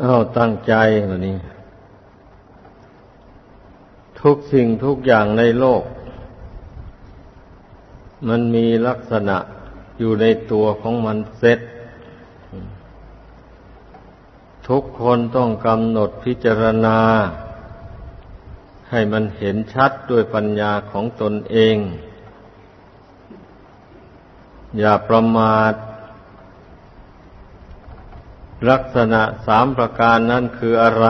เอาตั้งใจวันนี้ ทุกสิ่งทุกอย่างในโลก มันมีลักษณะอยู่ในตัวของมันเสร็จ ทุกคนต้องกำหนดพิจารณา ให้มันเห็นชัดด้วยปัญญาของตนเอง อย่าประมาท ลักษณะสามประการนั้นคืออะไร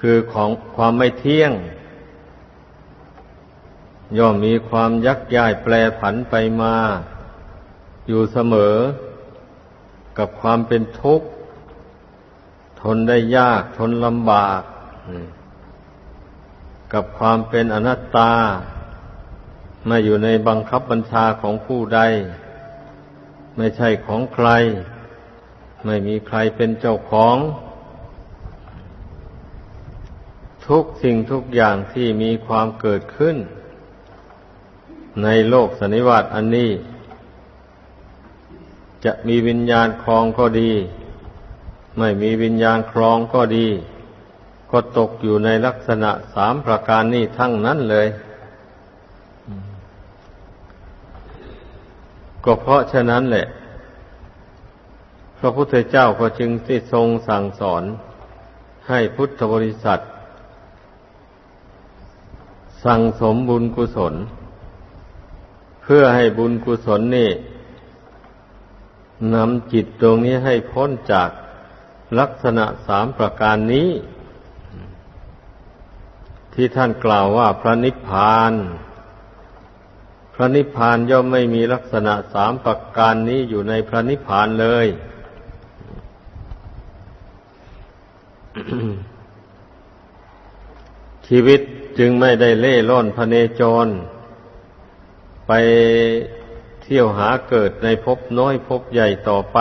คือของความไม่เที่ยง ย่อมมีความยักย้ายแปรผันไปมา อยู่เสมอ กับความเป็นทุกข์ ทนได้ยากทนลำบาก กับความเป็นอนัตตา ไม่อยู่ในบังคับบัญชาของผู้ใด ไม่ใช่ของใคร ไม่มีใครเป็นเจ้าของ ทุกสิ่งทุกอย่างที่มีความเกิดขึ้น ในโลกสันนิวาตอันนี้ จะมีวิญญาณครองก็ดี ไม่มีวิญญาณครองก็ดี ก็ตกอยู่ในลักษณะสามประการนี้ทั้งนั้นเลยก็เพราะฉะนั้นแหละ ระพุทธเจ้าก็จึงที่ทรงสั่งสอนให้พุทธบริษัท สั่งสมบุญกุศล เพื่อให้บุญกุศลนี่นำจิตตรงนี้ให้พ้นจากลักษณะสามประการนี้ ที่ท่านกล่าวว่าพระนิพพาน พระนิพพานย่อมไม่มีลักษณะสามประการนี้อยู่ในพระนิพพานเลย ชีวิตจึงไม่ได้เล่ร่อนพเนจร ไปเที่ยวหาเกิดในภพน้อยภพใหญ่ต่อไป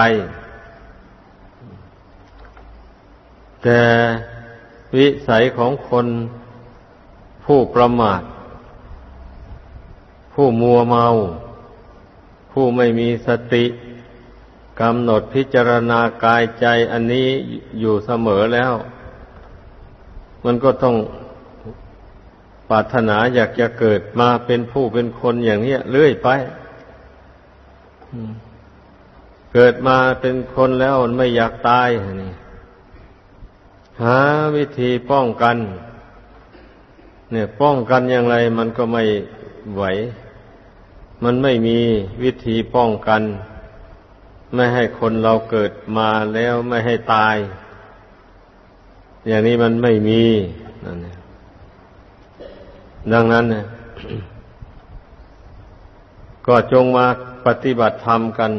แต่วิสัยของคนผู้ประมาท ผู้มัวเมา ผู้ไม่มีสติ กำหนดพิจารณากายใจอันนี้อยู่เสมอแล้ว มันก็ต้องปรารถนาอยากจะเกิดมาเป็นผู้เป็นคนอย่างนี้เรื่อยไปเกิดมาเป็นคนแล้วไม่อยากตายนี่หาวิธีป้องกัน เนี่ย ป้องกันอย่างไรมันก็ไม่ไหว มันไม่มีวิธีป้องกัน ไม่ให้คนเราเกิดมาแล้วไม่ให้ตาย อย่างนี้มันไม่มีนั่นดังนั้นนี่ยก็จงมาปฏิบัติธรรมกัน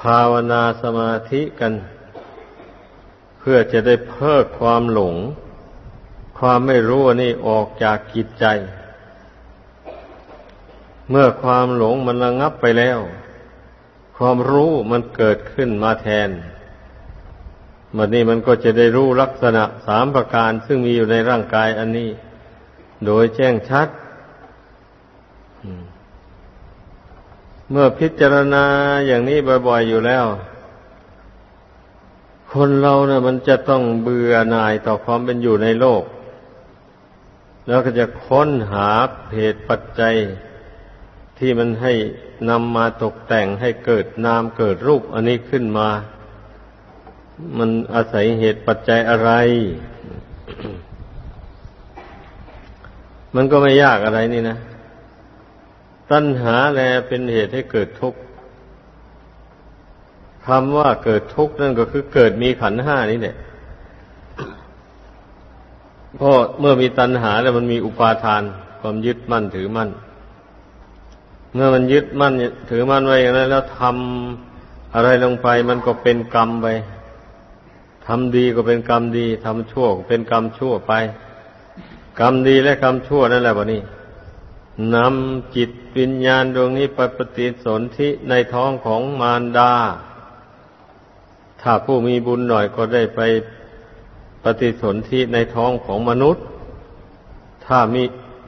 ภาวนาสมาธิกัน เพื่อจะได้เพิกความหลง ความไม่รู้นี่ออกจากกิจใจ เมื่อความหลงมันระงับไปแล้ว ความรู้มันเกิดขึ้นมาแทนมันนี้มันก็จะได้รู้ลักษณะสามประการ ซึ่งมีอยู่ในร่างกายอันนี้ โดยแจ้งชัด เมื่อพิจารณาอย่างนี้บ่อยๆอยู่แล้ว คนเราเนะ่ะ มันจะต้องเบื่อหน่ายต่อความเป็นอยู่ในโลก แล้วก็จะค้นหาเหตุปัจจัย ที่มันให้นำมาตกแต่งให้เกิดนามเกิดรูปอันนี้ขึ้นมา มันอาศัยเหตุปัจจัยอะไร มันก็ไม่ยากอะไรนี่นะ ตัณหาแลเป็นเหตุให้เกิดทุกข์คำว่าเกิดทุกข์นั่นก็คือเกิดมีขันห้านี่แหละเพราะเมื่อมีตัณหาแล้วมันมีอุปาทาน ความยึดมั่นถือมั่น เมื่อมันยึดมั่นถือมั่นไว้อย่างนั้นแล้วทำอะไรลงไป มันก็เป็นกรรมไปทำดีก็เป็นกรรมดีทำชั่วก็เป็นกรรมชั่วไป กรรมดีและกรรมชั่วนั่นแหละวะนี่นำจิตวิญญาณดวงนี้ไปปฏิสนธิในท้องของมารดา ถ้าผู้มีบุญหน่อยก็ได้ไปปฏิสนธิในท้องของมนุษย์ ถ้ามี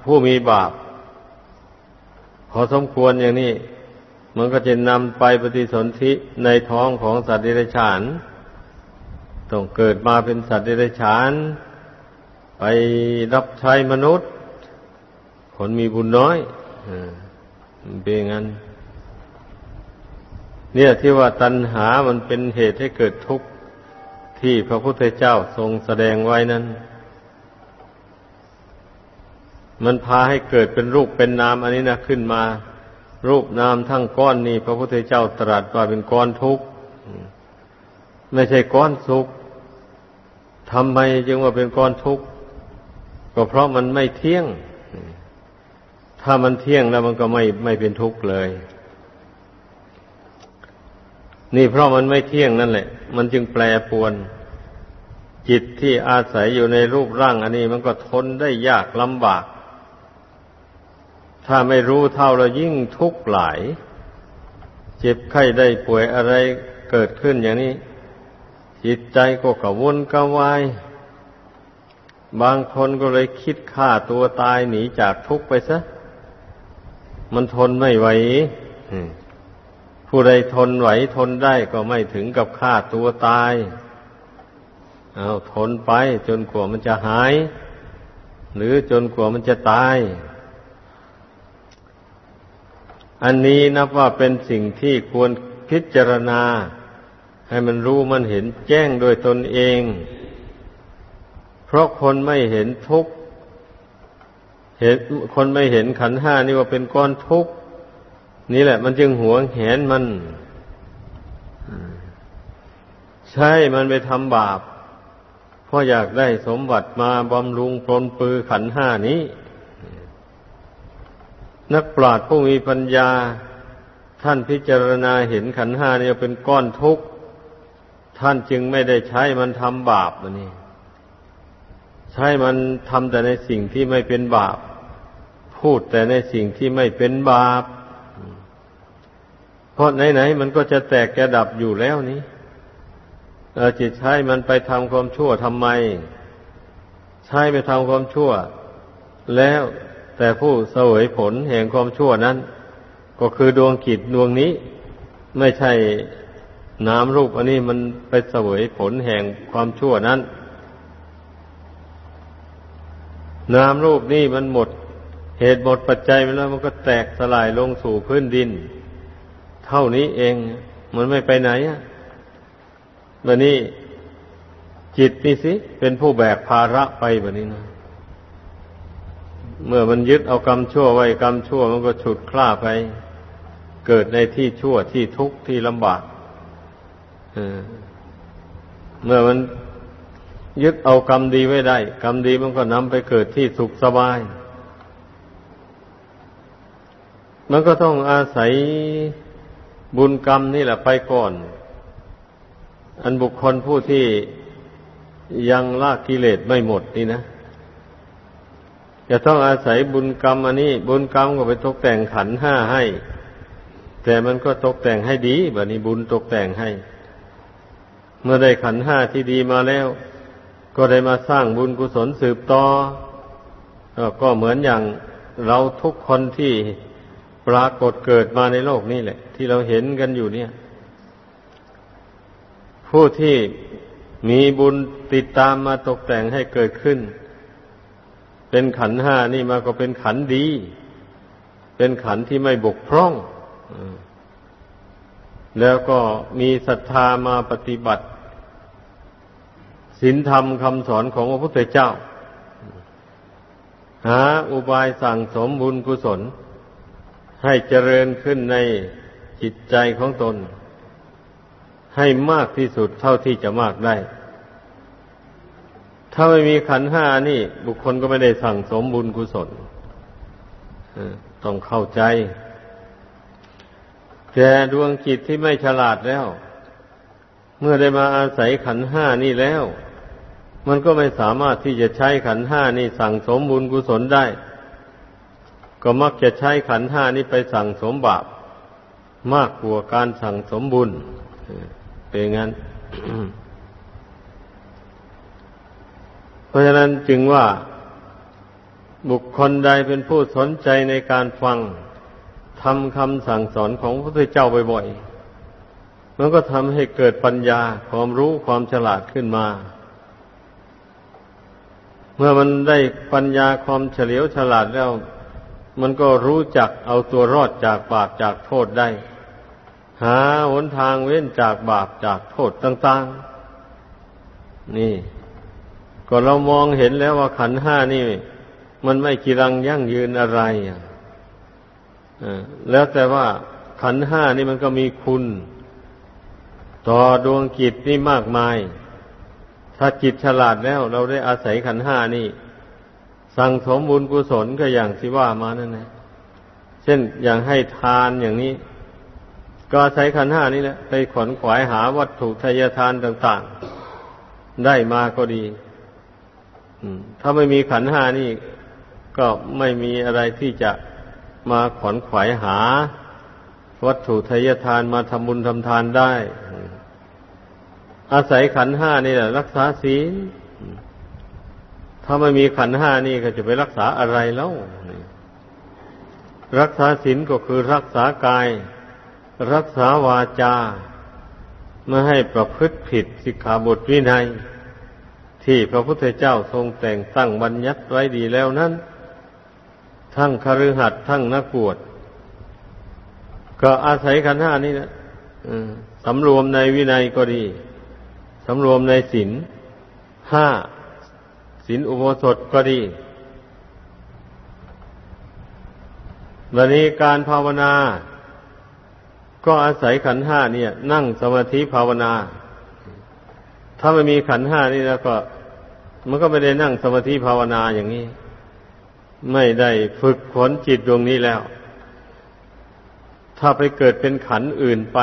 ผู้มีบาป พอสมควรอย่างนี้ มันก็จะนำไปปฏิสนธิในท้องของสัตว์เดรัจฉาน ต้องเกิดมาเป็นสัตว์เดรัจฉาน ไปรับใช้มนุษย์ คนมีบุญน้อยเป็นงั้น เนี่ยที่ว่าตัณหามันเป็นเหตุให้เกิดทุกข์ที่พระพุทธเจ้าทรงแสดงไว้นั้น มันพาให้เกิดเป็นรูปเป็นนามอันนี้นะขึ้นมา รูปนามทั้งก้อนนี้พระพุทธเจ้าตรัสว่าเป็นก้อนทุกข์ไม่ใช่ก้อนสุขทำไมจึงว่าเป็นก้อนทุกข์ก็เพราะมันไม่เที่ยง ถ้ามันเที่ยงแล้วมันก็ไม่ไม่เป็นทุกข์เลย นี่เพราะมันไม่เที่ยงนั่นแหละ มันจึงแปรปวน จิตที่อาศัยอยู่ในรูปร่าง อันนี้มันก็ทนได้ยากลำบาก ถ้าไม่รู้เท่าเรายิ่งทุกข์หลาย เจ็บไข้ได้ป่วยอะไรเกิดขึ้นอย่างนี้ จิตใจก็กระวนกระวาย บางคนก็เลยคิดฆ่าตัวตายหนีจากทุกข์ไปซะ มันทนไม่ไหวผู้ใดทนไหวทนได้ก็ไม่ถึงกับฆ่าตัวตาย เอาทนไปจนกว่ามันจะหาย หรือจนกว่ามันจะตาย อันนี้นับว่าเป็นสิ่งที่ควรพิจารณา ให้มันรู้มันเห็นแจ้งโดยตนเอง เพราะคนไม่เห็นทุกข์เห็นคนไม่เห็นขันห้านี่ว่าเป็นก้อนทุกข์นี่แหละ มันจึงหวงแหนมัน ใช่มันไปทำบาปเพราะอยากได้สมบัติมาบำรุงปลนปือขันห้านี้ นักปราชญ์ผู้มีปัญญา ท่านพิจารณาเห็นขันห้านี่เป็นก้อนทุกข์ ท่านจึงไม่ได้ใช้มันทำบาปนี่ใช้มันทำแต่ในสิ่งที่ไม่เป็นบาป พูดแต่ในสิ่งที่ไม่เป็นบาป เพราะไหนๆมันก็จะแตกแกดับอยู่แล้วนี้เราจะใช้มันไปทำความชั่วทำไม ใช้ไปทำความชั่ว แล้ว แต่ผู้เสวยผลแห่งความชั่วนั้น ก็คือดวงกิจดวงนี้ ไม่ใช่น้ำรูปอันนี้มันไปเสวยผลแห่งความชั่วนั้นนามรูปนี่มันหมดเหตุหมดปัจจัยไปแล้วมันก็แตกสลายลงสู่พื้นดิน เท่านี้เองมันไม่ไปไหนอะวันนี้จิตนี่สิ เป็นผู้แบกภาระไปแบบนี้นะ เมื่อมันยึดเอากรรมชั่วไว้กรรมชั่วมันก็ฉุดคล้าไป เกิดในที่ชั่วที่ทุกข์ที่ลำบากเมื่อมันยึดเอากรรมดีไว้ได้ กรรมดีมันก็นำไปเกิดที่สุขสบาย มันก็ต้องอาศัยบุญกรรมนี่แหละไปก่อน อันบุคคลผู้ที่ยังละกิเลสไม่หมดนี่นะ จะต้องอาศัยบุญกรรมอันนี้ บุญกรรมก็ไปตกแต่งขันห้าให้ แต่มันก็ตกแต่งให้ดีแบบนี้บุญตกแต่งให้ เมื่อได้ขันห้าที่ดีมาแล้ว ก็ได้มาสร้างบุญกุศลสืบต่อก็เหมือนอย่างเราทุกคนที่ปรากฏเกิดมาในโลกนี้แหละ ที่เราเห็นกันอยู่เนี่ย ผู้ที่มีบุญติดตามมาตกแต่งให้เกิดขึ้น เป็นขันห้านี่มาก็เป็นขันดี เป็นขันที่ไม่บกพร่อง แล้วก็มีศรัทธามาปฏิบัติศีลธรรมคำสอนของพระพุทธเจ้า หาอุบายสั่งสมบุญกุศล ให้เจริญขึ้นในจิตใจของตน ให้มากที่สุดเท่าที่จะมากได้ ถ้าไม่มีขันห้านี่ บุคคลก็ไม่ได้สั่งสมบุญกุศลต้องเข้าใจ แต่ดวงจิตที่ไม่ฉลาดแล้ว เมื่อได้มาอาศัยขันห้านี่แล้ว มันก็ไม่สามารถที่จะใช้ขันห้านี่สั่งสมบุญกุศลได้ ก็มักจะใช้ขันห้านี้ไปสั่งสมบาป มากกว่าการสั่งสมบุญเป็นงั้น เพราะฉะนั้นจึงว่าบุคคลใดเป็นผู้สนใจในการฟังทำคำสั่งสอนของพระพุทธเจ้าบ่อยๆมันก็ทำให้เกิดปัญญาความรู้ความฉลาดขึ้นมา เมื่อมันได้ปัญญาความเฉลียวฉลาดแล้ว มันก็รู้จักเอาตัวรอดจากบาปจากโทษได้ หาหนทางเว้นจากบาปจากโทษต่าง ๆ นี่ ก็เรามองเห็นแล้วว่าขันห้านี่ มันไม่กีรังยั่งยืนอะไรอะแล้วแต่ว่าขันห้านี่มันก็มีคุณ ต่อดวงจิตนี่มากมาย ถ้าจิตฉลาดแล้ว เราได้อาศัยขันห้านี่ สั่งสมบุญกุศลก็อย่างที่ว่ามานั่นแหละเช่นอย่างให้ทานอย่างนี้ ก็อาศัยขันห้านี่แหละไปขวนขวายหาวัตถุทายทานต่าง ๆ ได้มาก็ดี ถ้าไม่มีขันห้านี่ก็ไม่มีอะไรที่จะมาขวนขวายหา วัตถุทายทานมาทำบุญทำทานได้ อาศัยขันห้านี่แหละ รักษาศีลถ้าไม่มีขันห้านี่ก็จะไปรักษาอะไรแล้วรักษาศีลก็คือรักษากาย รักษาวาจา ไม่ให้ประพฤติผิดสิกขาบทวินัย ที่พระพุทธเจ้าทรงแต่งตั้งบัญญัติไว้ดีแล้วนั้น ทั้งคฤหัสถ์ทั้งนักบวชก็อาศัยขันห้านี่นะสำรวมในวินัยก็ดี สำรวมในศีลห้าศีลอุโบสถก็ดี วันนี้การภาวนา ก็อาศัยขันห้าเนี่ย นั่งสมาธิภาวนา ถ้าไม่มีขันห้านี่แล้วก็ มันก็ไม่ได้นั่งสมาธิภาวนาอย่างนี้ ไม่ได้ฝึกขนจิตดวงนี้แล้ว ถ้าไปเกิดเป็นขันอื่นไป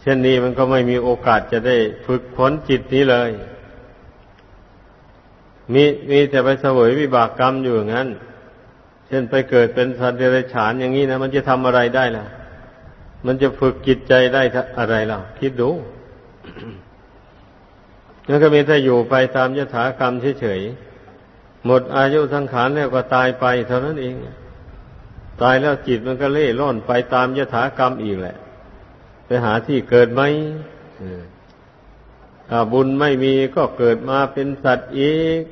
เช่นนี้มันก็ไม่มีโอกาสจะได้ฝึกขนจิตนี้เลย มีมีแต่ไปเสวยวิบากกรรมอยู่อย่างนั้น เช่นไปเกิดเป็นสัตว์เดรัจฉานอย่างนี้นะมันจะทำอะไรได้ล่ะ มันจะฝึกจิตใจได้อะไรล่ะ คิดดู นั่นก็มีถ้าอยู่ไปตามยถากรรมเฉยๆหมดอายุสังขารแล้วก็ตายไปเท่านั้นเอง ตายแล้วจิตมันก็เล่ร่อนไปตามยถากรรมอีกแหละ ไปหาที่เกิดไหมถ้าบุญไม่มีก็เกิดมาเป็นสัตว์อีก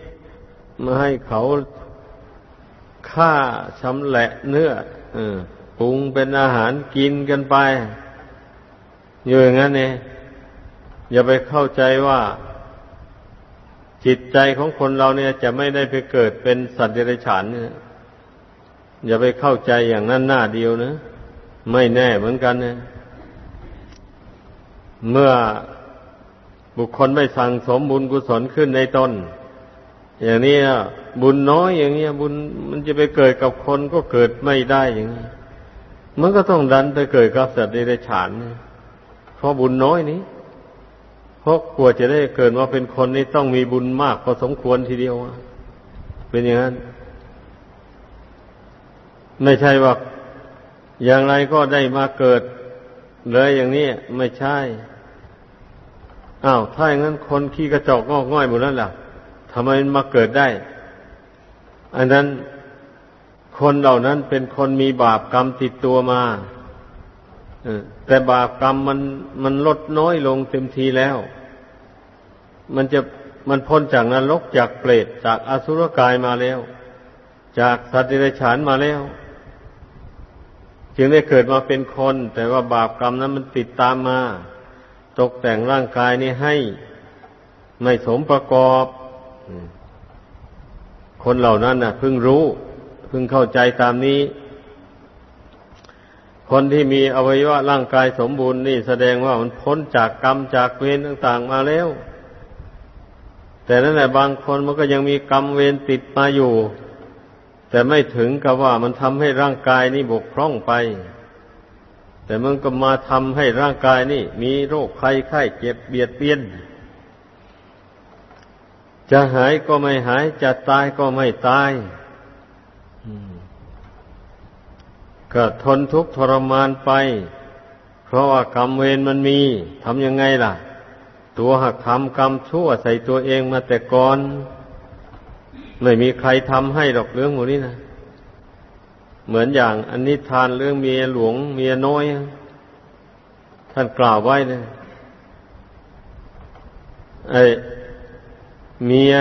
มาให้เขาฆ่าชำแหละเนื้อปรุงเป็นอาหารกินกันไป อยู่อย่างนั้นเองอย่าไปเข้าใจว่า จิตใจของคนเราเนี่ยจะไม่ได้ไปเกิดเป็นสัตว์เดรัจฉานเนี่ยอย่าไปเข้าใจอย่างนั้นหน้าเดียวนะ ไม่แน่เหมือนกันนะเมื่อบุคคลไม่สั่งสมบุญกุศลขึ้นในตนอย่างนี้บุญน้อยอย่างนี้บุญมันจะไปเกิดกับคนก็เกิดไม่ได้อย่างนี้มันก็ต้องดันไปเกิดกับสัตว์เดรัจฉานเพราะบุญน้อยนี้ เพราะกลัวจะได้เกิดมาเป็นคนนี่ต้องมีบุญมากพอสมควรทีเดียวเป็นอย่างนั้น ไม่ใช่ว่าอย่างไรก็ได้มาเกิด เลยอย่างนี้ไม่ใช่อ้าวถ้าอย่างนั้นคนขี้กระจอกงอกง่อยหมดแล้วล่ะทำไมมาเกิดได้ อันนั้นคนเหล่านั้นเป็นคนมีบาปกรรมติดตัวมา แต่บาปกรรมมันมันลดน้อยลงเต็มทีแล้ว มันจะมันพ้นจากนรกจากเปรตจากอสุรกายมาแล้ว จากสัตว์เดรัจฉานมาแล้ว จึงได้เกิดมาเป็นคน แต่ว่าบาปกรรมนั้นมันติดตามมา ตกแต่งร่างกายนี้ให้ไม่สมประกอบ คนเหล่านั้นน่ะเพิ่งรู้เพิ่งเข้าใจตามนี้ คนที่มีอวัยวะร่างกายสมบูรณ์นี่แสดงว่ามันพ้นจากกรรมจากเวรต่าง ๆ มาแล้ว แต่นั่นแหละบางคนมันก็ยังมีกรรมเวรติดมาอยู่ แต่ไม่ถึงกับว่ามันทำให้ร่างกายนี้บกพร่องไป แต่มันก็มาทำให้ร่างกายนี่ มีโรคไข้ไข้เจ็บเบียดเบียนจะหายก็ไม่หาย จะตายก็ไม่ตาย ก็ทนทุกข์ทรมานไป เพราะว่ากรรมเวรมันมีทำยังไงล่ะ ตัวหักทำกรรมชั่วใส่ตัวเองมาแต่ก่อน ไม่มีใครทำให้หรอกเรื่องพวกนี้นะเหมือนอย่างอันนิทานเรื่องเมียหลวงเมียน้อย ท่านกล่าวไว้นะไอเมีย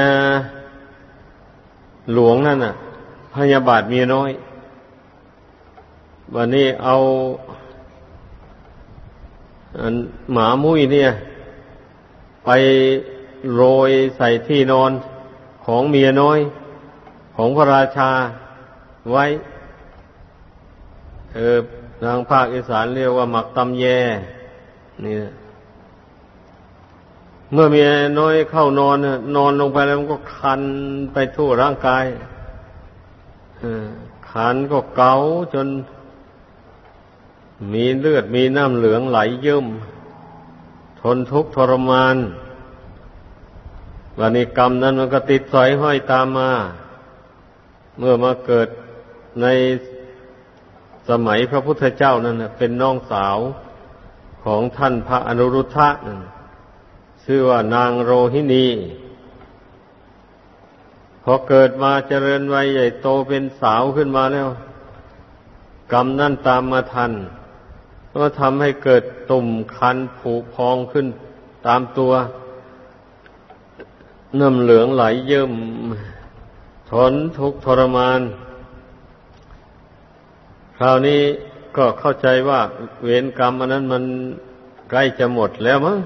หลวงนั่นน่ะ พยาบาทเมียน้อย วันนี้เอาหมามุ้ยเนี่ย ไปโรยใส่ที่นอนของเมียน้อย ของพระราชาไว้เออทางภาคอีสานเรียกว่าหมักตำแย นี่เมื่อเมียน้อยเข้านอนนอนลงไปแล้วมันก็คันไปทั่วร่างกายคันก็เกาจน มีเลือดมีน้ำเหลืองไหลยืมทนทุกข์ทรมานวันนี้กรรมนั้นมันก็ติดสอยห้อยตามมา เมื่อมาเกิดในสมัยพระพุทธเจ้านั่นเป็นน้องสาวของท่านพระอนุรุทธะนั่นชื่อว่านางโรหินีพอเกิดมาเจริญวัยใหญ่โตเป็นสาวขึ้นมาแล้ว กรรมนั่นตามมาทัน ก็ทำให้เกิดตุ่มคันผุพองขึ้น ตามตัวน้ำเหลืองไหลเยิ่มทนทุกทรมาน คราวนี้ก็เข้าใจว่าเวรกรรมอันนั้นมันใกล้จะหมดแล้วมั้ง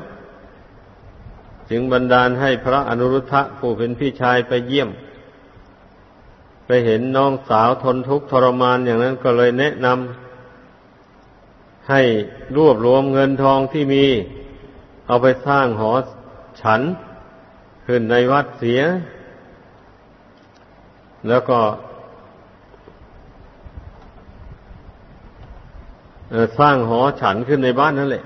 จึงบันดาลให้พระอนุรุทธะผู้เป็นพี่ชายไปเยี่ยม ไปเห็นน้องสาวทนทุกข์ทรมานอย่างนั้นก็เลยแนะนำ ให้รวบรวมเงินทองที่มี เอาไปสร้างหอฉัน ขึ้นในวัดเสีย แล้วก็สร้างหอฉันขึ้นในบ้านนั่นแหละ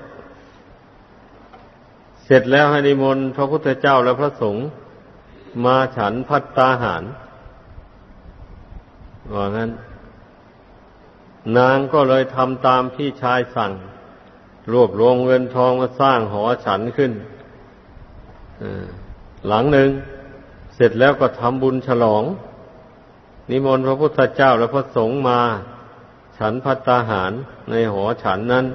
เสร็จแล้วให้นิมนต์พระพุทธเจ้าและพระสงฆ์มาฉันพัตตาหารว่างั้น นางก็เลยทำตามพี่ชายสั่ง รวบรวมเงินทองมาสร้างหอฉันขึ้นหลังหนึ่ง เสร็จแล้วก็ทำบุญฉลอง นิมนต์พระพุทธเจ้าและพระสงฆ์มา ฉันพัตตาหารในหอฉันนั้น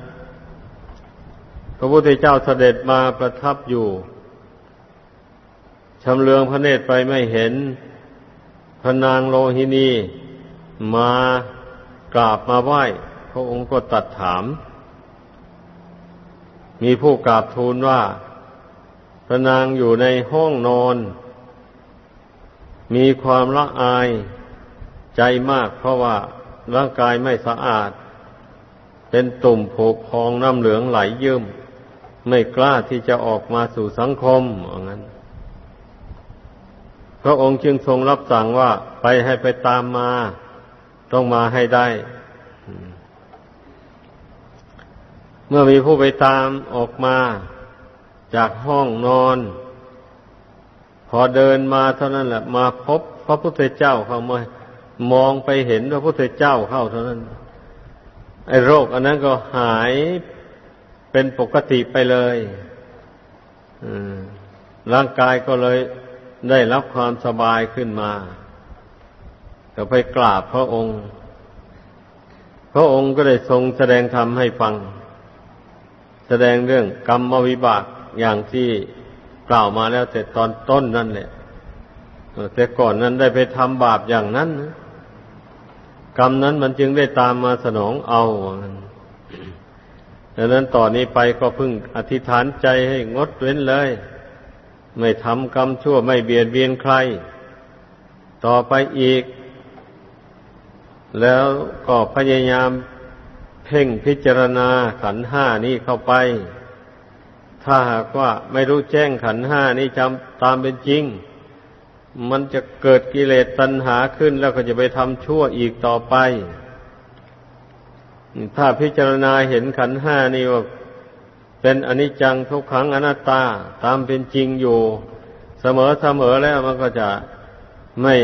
พระพุทธเจ้าเสด็จมาประทับอยู่ชำเลืองพระเนตรไปไม่เห็นพระนางโลหินีมา กราบมาไหว้ พระองค์ก็ตัดถาม มีผู้กราบทูลว่าพระนางอยู่ในห้องนอน มีความละอายใจมากเพราะว่าร่างกายไม่สะอาด เป็นตุ่มผกพองน้ำเหลืองไหลยืมไม่กล้าที่จะออกมาสู่สังคมอย่างนั้น พระองค์จึงทรงรับสั่งว่าไปให้ไปตามมา ต้องมาให้ได้ เมื่อมีผู้ไปตามออกมาจากห้องนอน พอเดินมาเท่านั้นแหละมาพบพระพุทธเจ้าเข้ามามองไปเห็นพระพุทธเจ้าเข้าเท่านั้น ไอ้โรค อันนั้นก็หายเป็นปกติไปเลยร่างกายก็เลยได้รับความสบายขึ้นมา ก็ไปกราบพระองค์ พระองค์ก็ได้ทรงแสดงธรรมให้ฟัง แสดงเรื่องกรรมวิบากอย่างที่กล่าวมาแล้วแต่ตอนต้นนั่นแหละแต่ก่อนนั้นได้ไปทำบาปอย่างนั้นนะกรรมนั้นมันจึงได้ตามมาสนองเอาดังนั้นต่อนนี้ไปก็พึ่งอธิษฐานใจให้งดเว้นเลย ไม่ทำกรรมชั่วไม่เบียดเบียนใคร ต่อไปอีก แล้วก็พยายามเพ่งพิจารณาขันห้านี้เข้าไป ถ้าหากว่าไม่รู้แจ้งขันห้านี่จำตามเป็นจริง มันจะเกิดกิเลสตัณหาขึ้นแล้วก็จะไปทำชั่วอีกต่อไป ถ้าพิจารณาเห็นขันห้านี่ว่าเป็นอนิจจังทุกขังอนัตตาตามเป็นจริงอยู่ เสมอเสมอแล้วมันก็จะไม่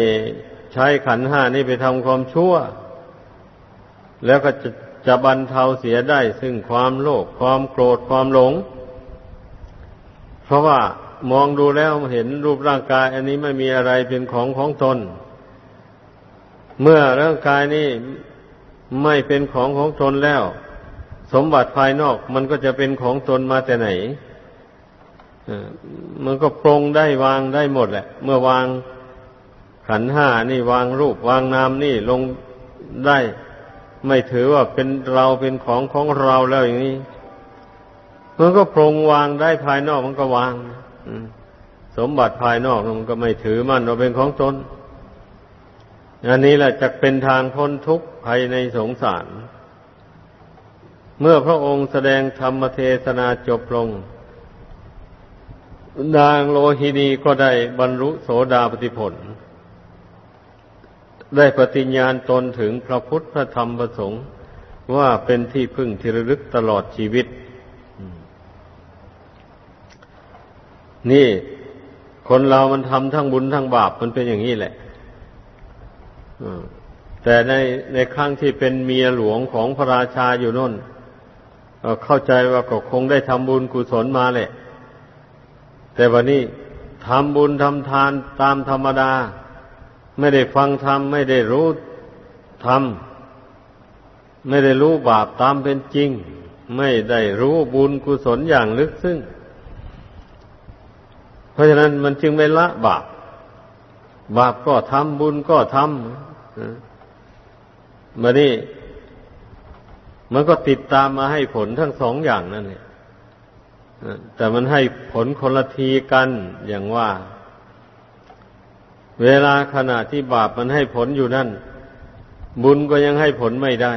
ใช้ขันห้านี่ไปทำความชั่ว แล้วก็จะจะบรรเทาเสียได้ซึ่งความโลภความโกรธความหลง เพราะว่ามองดูแล้วเห็นรูปร่างกาย อันนี้ไม่มีอะไรเป็นของของตน เมื่อร่างกายนี้ไม่เป็นของของตนแล้ว สมบัติภายนอกมันก็จะเป็นของตนมาแต่ไหนมันก็ปรงได้วางได้หมดแหละ เมื่อวางขันห้านี่วางรูปวางนามนี่ลงได้ ไม่ถือว่าเป็นเราเป็นของของเราแล้วอย่างนี้มันก็ปรงวางได้ภายนอกมันก็วางสมบัติภายนอกมันก็ไม่ถือมันว่าเป็นของตนอันนี้แหละจะเป็นทางพ้นทุกข์ภายในสงสาร เมื่อพระองค์แสดงธรรมเทศนาจบลง นางโลหินีก็ได้บรรลุโสดาปติผล ได้ปฏิญญาณตนถึงพระพุทธพระธรรมพระสงฆ์ว่าเป็นที่พึ่งที่ระลึกตลอดชีวิต นี่คนเรามันทำทั้งบุญทั้งบาปมันเป็นอย่างนี้แหละแต่ในในครั้งที่เป็นเมียหลวงของพระราชาอยู่น่นเข้าใจว่าก็คงได้ทำบุญกุศลมาแหละ แต่วันนี้ทำบุญทำทานตามธรรมดา ไม่ได้ฟังธรรมไม่ได้รู้ธรรมไม่ได้รู้บาปตามเป็นจริง ไม่ได้รู้บุญกุศลอย่างลึกซึ้งเพราะฉะนั้นมันจึงไม่ละบาป บาปก็ทำบุญก็ทำมานี่มันก็ติดตามมาให้ผลทั้งสองอย่างนั่นเนี่ยแต่มันให้ผลคนละทีกันอย่างว่า เวลาขณะที่บาปมันให้ผลอยู่นั่น บุญก็ยังให้ผลไม่ได้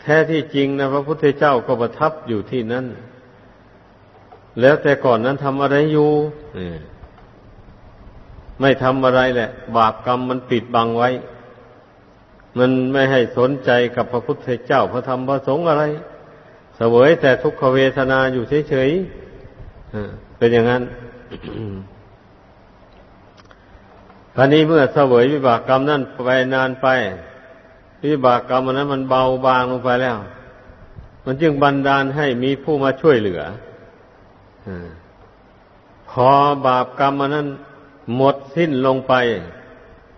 แท้ที่จริงนะพระพุทธเจ้าก็ประทับอยู่ที่นั่น แล้วแต่ก่อนนั้นทำอะไรอยู่ไม่ทำอะไรแหละ บาปกรรมมันปิดบังไว้ มันไม่ให้สนใจกับพระพุทธเจ้าพระธรรมพระสงฆ์อะไรเสวยแต่ทุกขเวทนาอยู่เฉยๆเป็นอย่างนั้น ครานี้เมื่อเสวยวิบากกรรมนั่นไปนานไป วิบากกรรมนั้นมันเบาบางลงไปแล้ว มันจึงบันดาลให้มีผู้มาช่วยเหลือพอบาปกรรมนั้นหมดสิ้นลงไป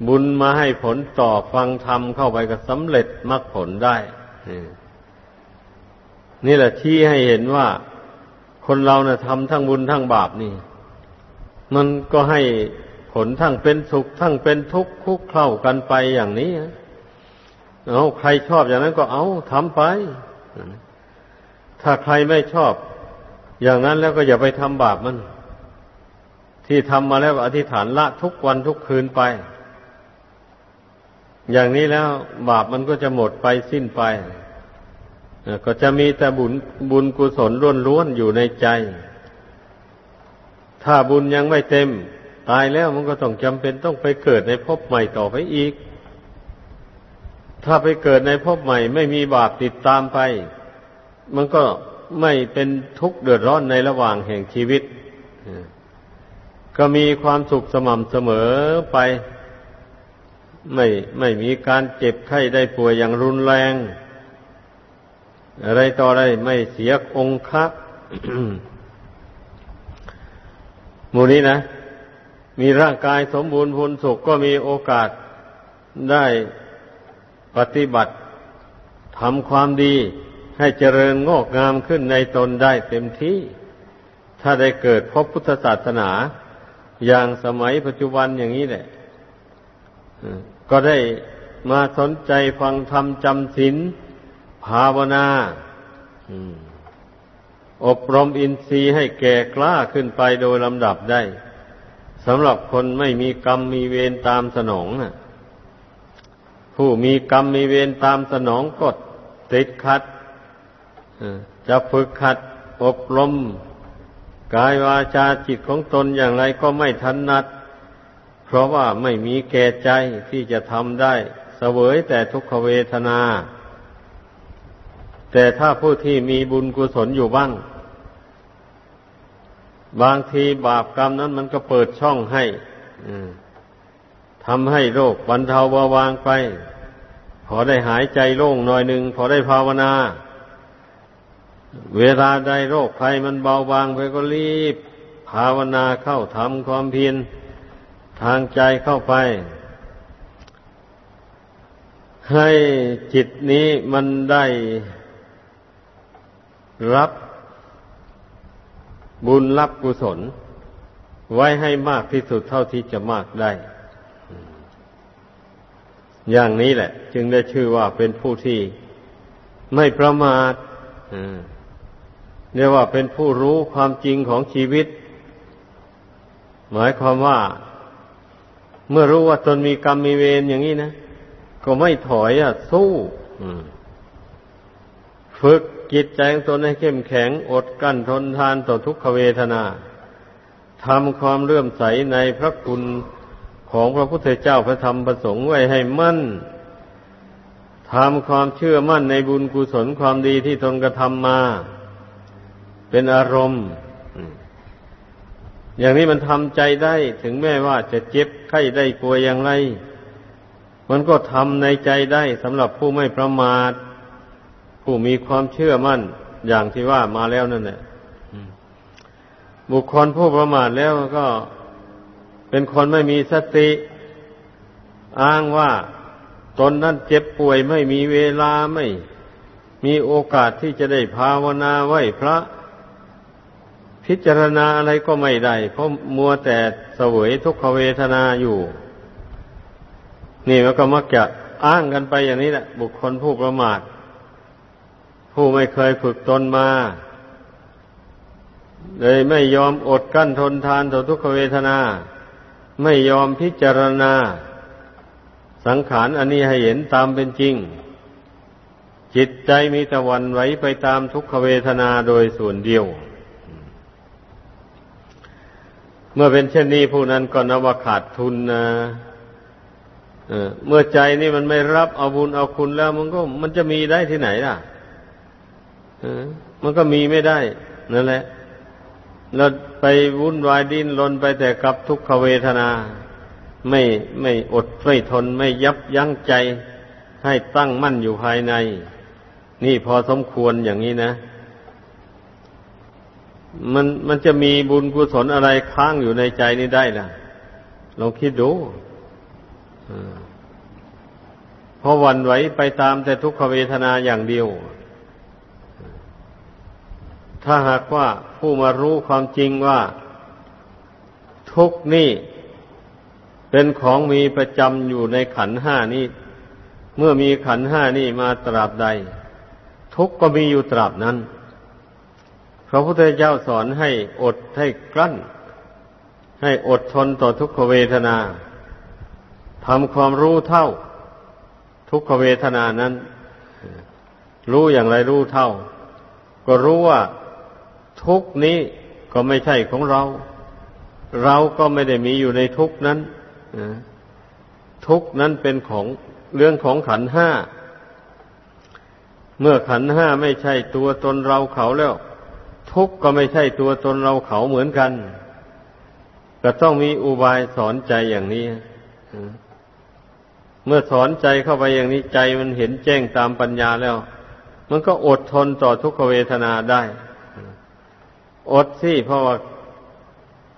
บุญมาให้ผลต่อฟังธรรมเข้าไปก็สำเร็จมรรคผลได้นี่แหละชี้ให้เห็นว่าคนเราเนะ่ะทำทั้งบุญทั้งบาปนี่ มันก็ให้ ลทั้งเป็นสุขทั้งเป็นทุกข์คุกเข้ากันไปอย่างนี้เอาใครชอบอย่างนั้นก็เอาทำไป ถ้าใครไม่ชอบ อย่างนั้นแล้วก็อย่าไปทำบาปมัน ที่ทำมาแล้วอธิษฐานละทุกวันทุกคืนไป อย่างนี้แล้วบาปมันก็จะหมดไปสิ้นไป ก็จะมีแต่บุญบุญกุศลล้วนๆอยู่ในใจ ถ้าบุญยังไม่เต็ม ตายแล้วมันก็ต้องจำเป็นต้องไปเกิดในภพใหม่ต่อไปอีก ถ้าไปเกิดในภพใหม่ ไม่มีบาปติดตามไป มันก็ไม่เป็นทุกข์เดือดร้อนในระหว่างแห่งชีวิต ก็มีความสุขสม่ำเสมอไป ไม่ไม่มีการเจ็บไข้ได้ป่วยอย่างรุนแรง อะไรต่ออะไรไม่เสียองค์ะหมู่นี้นะ มีร่างกายสมบูรณ์พูนสุขก็มีโอกาสได้ปฏิบัติทำความดีให้เจริญงอกงามขึ้นในตนได้เต็มที่ ถ้าได้เกิดพบพุทธศาสนา อย่างสมัยปัจจุบันอย่างนี้แหละก็ได้มาสนใจฟังธรรมจำศีลภาวนาอบรมอินทรีย์ให้แก่กล้าขึ้นไปโดยลำดับได้ สำหรับคนไม่มีกรรมมีเวรตามสนองผู้มีกรรมมีเวรตามสนองก็ติดขัดจะฝึกขัดอบรมกายวาจาจิตของตนอย่างไรก็ไม่ทันนัด เพราะว่าไม่มีแก่ใจที่จะทำได้เสวยแต่ทุกขเวทนา แต่ถ้าผู้ที่มีบุญกุศลอยู่บ้าง บางทีบาปกรรมนั้นมันก็เปิดช่องให้ทำให้โรคบรรเทาเบาบางไป พอได้หายใจโล่งหน่อยหนึ่งพอได้ภาวนา เวลาใดโรคภัยมันเบาบางไปก็รีบ ภาวนาเข้าทำความเพียรทางใจเข้าไป ให้จิตนี้มันได้รับ บุญรับกุศล ไว้ให้มากที่สุดเท่าที่จะมากได้ อย่างนี้แหละ จึงได้ชื่อว่าเป็นผู้ที่ไม่ประมาทเรียกว่าเป็นผู้รู้ความจริงของชีวิต หมายความว่า เมื่อรู้ว่าตนมีกรรมมีเวรอย่างนี้นะ ก็ไม่ถอยอะ สู้ฝึก จิตใจของตนให้เข้มแข็งอดกั้นทนทานต่อทุกขเวทนาทำความเลื่อมใสในพระคุณของพระพุทธเจ้าพระธรรมประสงค์ไว้ให้มั่นทำความเชื่อมั่นในบุญกุศลความดีที่ตนกระทำมา เป็นอารมณ์ อย่างนี้มันทำใจได้ถึงแม้ว่าจะเจ็บไข้ได้ป่วยอย่างไร มันก็ทำในใจได้สำหรับผู้ไม่ประมาท ผู้มีความเชื่อมั่น อย่างที่ว่ามาแล้วนั่นแหละบุคคลผู้ประมาทแล้วก็เป็นคนไม่มีสติ อ้างว่าตนนั้นเจ็บป่วยไม่มีเวลาไม่ มีโอกาสที่จะได้ภาวนาไหวพระ พิจารณาอะไรก็ไม่ได้ เพราะมัวแต่เสวยทุกขเวทนาอยู่ นี่มันก็มักจะอ้างกันไปอย่างนี้แหละ บุคคลผู้ประมาท ผู้ไม่เคยฝึกตนมา เลยไม่ยอมอดกั้นทนทานต่อทุกขเวทนา ไม่ยอมพิจารณา สังขารอันนี้ให้เห็นตามเป็นจริง จิตใจมีต่วันไหวไปตามทุกขเวทนาโดยส่วนเดียว เมื่อเป็นเช่นนี้ผู้นั้นก็นับว่าขาดทุนนะเมื่อใจนี่มันไม่รับเอาบุญเอาคุณแล้วมันก็มันจะมีได้ที่ไหนล่ะ มันก็มีไม่ได้นั่นแหละแล้วไปวุ่นวายดิ้นรนไปแต่กับทุกขเวทนา ไม่ไม่อดไม่ทนไม่ยับยั้งใจ ให้ตั้งมั่นอยู่ภายใน นี่พอสมควรอย่างนี้นะ มันมันจะมีบุญกุศลอะไรค้างอยู่ในใจนี้ได้ล่ะลองคิดดูพราะวันไหวไปตามแต่ทุกขเวทนาอย่างเดียว ถ้าหากว่าผู้มารู้ความจริงว่า ทุกนี่เป็นของมีประจำอยู่ในขันห้านี้เมื่อมีขันห้านี้มาตราบใด ทุกก็มีอยู่ตราบนั้น พระพุทธเจ้าสอนให้อดให้กลั้น ให้อดทนต่อทุกขเวทนาทำความรู้เท่า ทุกขเวทนานั้น รู้อย่างไรรู้เท่า ก็รู้ว่า ทุกนี้ก็ไม่ใช่ของเรา เราก็ไม่ได้มีอยู่ในทุกนั้นทุกนั้นเป็นของเรื่องของขันห้า เมื่อขันห้าไม่ใช่ตัวตนเราเขาแล้ว ทุกก็ไม่ใช่ตัวตนเราเขาเหมือนกัน ก็ต้องมีอุบายสอนใจอย่างนี้เมื่อสอนใจเข้าไปอย่างนี้ใจมันเห็นแจ้งตามปัญญาแล้ว มันก็อดทนต่อทุกขเวทนาได้ อดสิเพราะว่า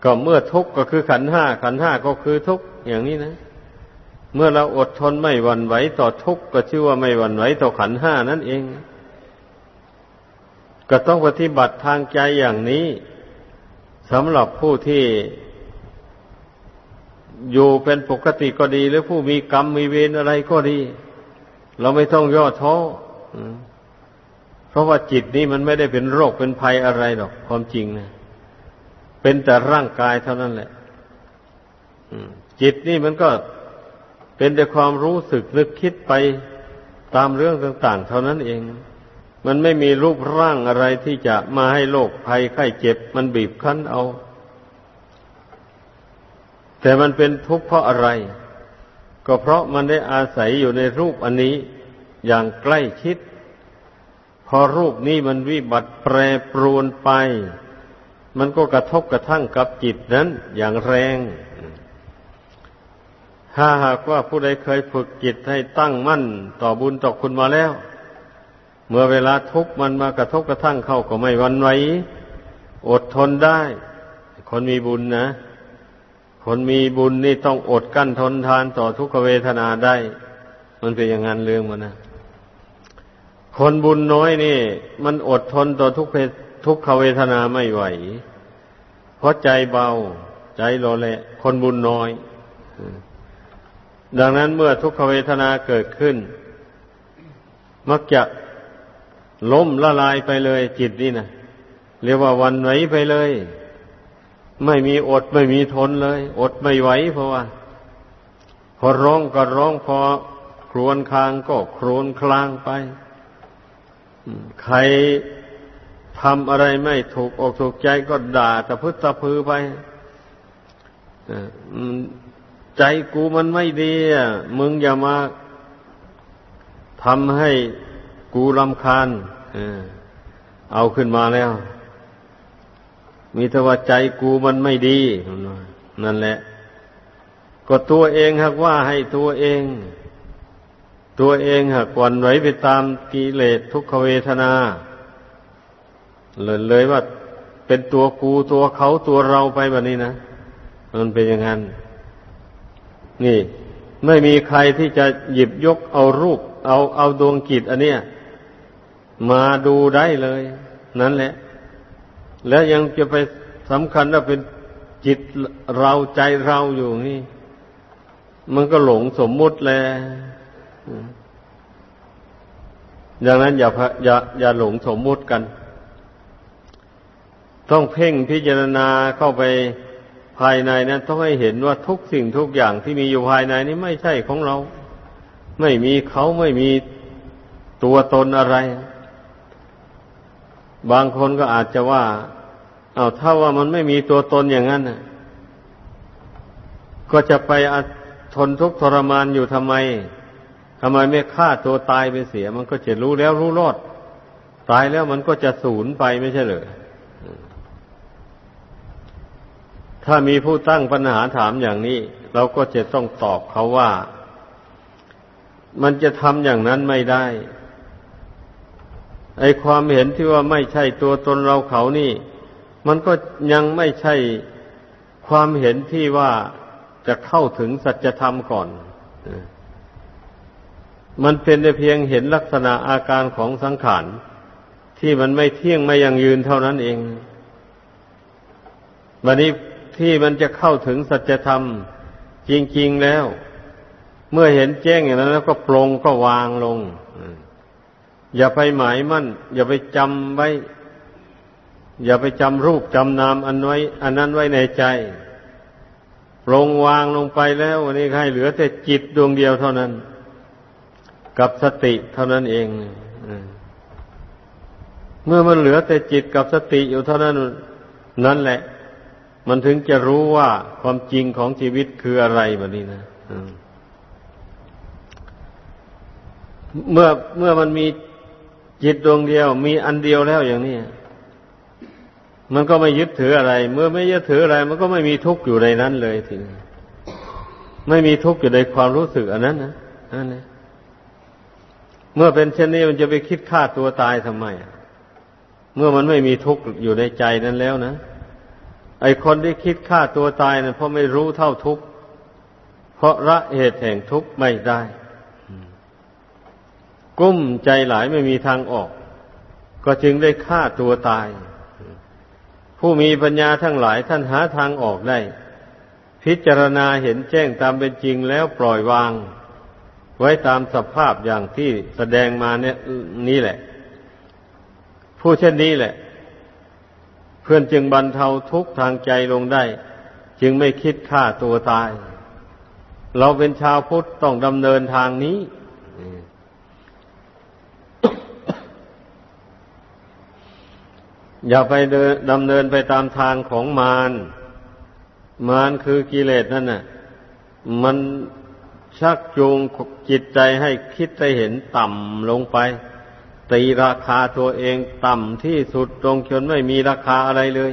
ก็เมื่อทุกข์ก็คือขันห้าขันห้าก็คือทุกข์อย่างนี้นะ เมื่อเราอดทนไม่หวั่นไหวต่อทุกข์ก็ชื่อว่าไม่หวั่นไหวต่อขันห้านั่นเอง ก็ต้องปฏิบัติทางใจอย่างนี้สำหรับผู้ที่ อยู่เป็นปกติก็ดี หรือผู้มีกรรมมีเวรอะไรก็ดี เราไม่ต้องย่อท้อ เพราะว่าจิตนี้มันไม่ได้เป็นโรคเป็นภัยอะไรหรอกความจริงนะเป็นแต่ร่างกายเท่านั้นแหละจิตนี่มันก็เป็นแต่ความรู้สึกนึกคิดไปตามเรื่องต่าง ๆ เท่านั้นเอง มันไม่มีรูปร่างอะไรที่จะมาให้โรคภัยไข้เจ็บ มันบีบคั้นเอา แต่มันเป็นทุกข์เพราะอะไร ก็เพราะมันได้อาศัยอยู่ในรูปอันนี้อย่างใกล้ชิด พอรูปนี้มันวิบัติแปรปรวนไป มันก็กระทบกระทั่งกับจิตนั้นอย่างแรง ถ้าหากว่าผู้ใดเคยฝึกจิตให้ตั้งมั่นต่อบุญต่อคุณมาแล้ว เมื่อเวลาทุกข์มันมากระทบกระทั่งเข้าก็ไม่วันไหวอดทนได้ คนมีบุญนะ คนมีบุญนี่ต้องอดกั้นทนทานต่อทุกขเวทนาได้ มันเป็นอย่างนั้นเรื่องมันนะ คนบุญน้อยนี่ มันอดทนต่อทุกเพทุกขเวทนาไม่ไหว เพราะใจเบา ใจโลเลคนบุญน้อย ดังนั้นเมื่อทุกขเวทนาเกิดขึ้น มักจะล้มละลายไปเลยจิตนี่นะเรียกว่าวันไหวไปเลย ไม่มีอดไม่มีทนเลย อดไม่ไหวเพราะว่า พอร้องก็ร้องพอครวนคางก็ครวนคลางไป ใครทำอะไรไม่ถูกอกถูกใจก็ด่าตะพึดตะพือไปใจกูมันไม่ดีอะมึงอย่ามาทำให้กูรำคาญเอาขึ้นมาแล้ว มีแต่ว่าใจกูมันไม่ดี นั่นแหละ ก็ตัวเองหากว่าให้ตัวเอง ตัวเองหากวันไหวไปตามกิเลสทุกขเวทนาเลยเลยว่าเป็นตัวกูตัวเขาตัวเราไปแบบนี้นะมันเป็นอย่างนั้น นี่ ไม่มีใครที่จะหยิบยกเอารูป เอาเอาดวงกิจอันเนี้ยมาดูได้เลย นั่นแหละ แล้วยังจะไปสำคัญว่าเป็นจิตเราใจเราอยู่นี่ มันก็หลงสมมุติแล ดังนั้นอย่าอย่าอย่าหลงสมมุติกัน ต้องเพ่งพิจารณาเข้าไปภายในนั้นต้องให้เห็นว่าทุกสิ่งทุกอย่างที่มีอยู่ภายในนี้ไม่ใช่ของเรา ไม่มีเขาไม่มีตัวตนอะไร บางคนก็อาจจะว่า เอาถ้าว่ามันไม่มีตัวตนอย่างนั้นก็จะไปทนทุกข์ทรมานอยู่ทำไม ทำไมไม่ฆ่าตัวตายไปเสีย มันก็จะรู้แล้วรู้รอด ตายแล้วมันก็จะสูญไปไม่ใช่เหรอถ้ามีผู้ตั้งปัญหาถามอย่างนี้ เราก็จะต้องตอบเขาว่า มันจะทำอย่างนั้นไม่ได้ ไอความเห็นที่ว่าไม่ใช่ตัวตนเราเขานี่ มันก็ยังไม่ใช่ความเห็นที่ว่าจะเข้าถึงสัจธรรมก่อน มันเป็นแต่เพียงเห็นลักษณะอาการของสังขารที่มันไม่เที่ยงไม่ยังยืนเท่านั้นเองวันนี้ที่มันจะเข้าถึงสัจธรรมจริง ๆแล้ว เมื่อเห็นแจ้งอย่างนั้น แล้วก็ปรงก็วางลง อย่าไปหมายมั่น อย่าไปจำไว้ อย่าไปจำรูปจำนามอันไว้ อันนั้นไว้ในใจปรงวางลงไปแล้ววันนี้ให้เหลือแต่จิตดวงเดียวเท่านั้น กับสติเท่านั้นเองเมื่อมันเหลือแต่จิตกับสติอยู่เท่านั้นนั่นแหละ มันถึงจะรู้ว่าความจริงของชีวิตคืออะไรแบบนี้นะเมื่อเมื่อมันมีจิตดวงเดียว มีอันเดียวแล้วอย่างนี้มันก็ไม่ยึดถืออะไร เมื่อไม่ยึดถืออะไร มันก็ไม่มีทุกข์อยู่ในนั้นเลยทีนี้ไม่มีทุกข์อยู่ในความรู้สึกอันนั้นนะนั่นเอง เมื่อเป็นเช่นนี้มันจะไปคิดฆ่าตัวตายทำไม เมื่อมันไม่มีทุกข์อยู่ในใจนั้นแล้วนะ ไอคนที่คิดฆ่าตัวตายนะ่ะเพราะไม่รู้เท่าทุกข์ เพราะละเหตุแห่งทุกข์ไม่ได้ กุ้มใจหลายไม่มีทางออก ก็จึงได้ฆ่าตัวตาย ผู้มีปัญญาทั้งหลายท่านหาทางออกได้ พิจารณาเห็นแจ้งตามเป็นจริงแล้วปล่อยวาง ไว้ตามสภาพอย่างที่แสดงมาเนี่ยนี้แหละ ผู้เช่นนี้แหละ เพื่อนจึงบรรเทาทุกทางใจลงได้ จึงไม่คิดฆ่าตัวตาย เราเป็นชาวพุทธต้องดำเนินทางนี้อย่าไปดำเนินไปตามทางของมาร มารคือกิเลสนั่นน่ะ มัน ชักจูงจิตใจให้คิดไปเห็นต่ำลงไป ตีราคาตัวเองต่ำที่สุดตรงจนไม่มีราคาอะไรเลย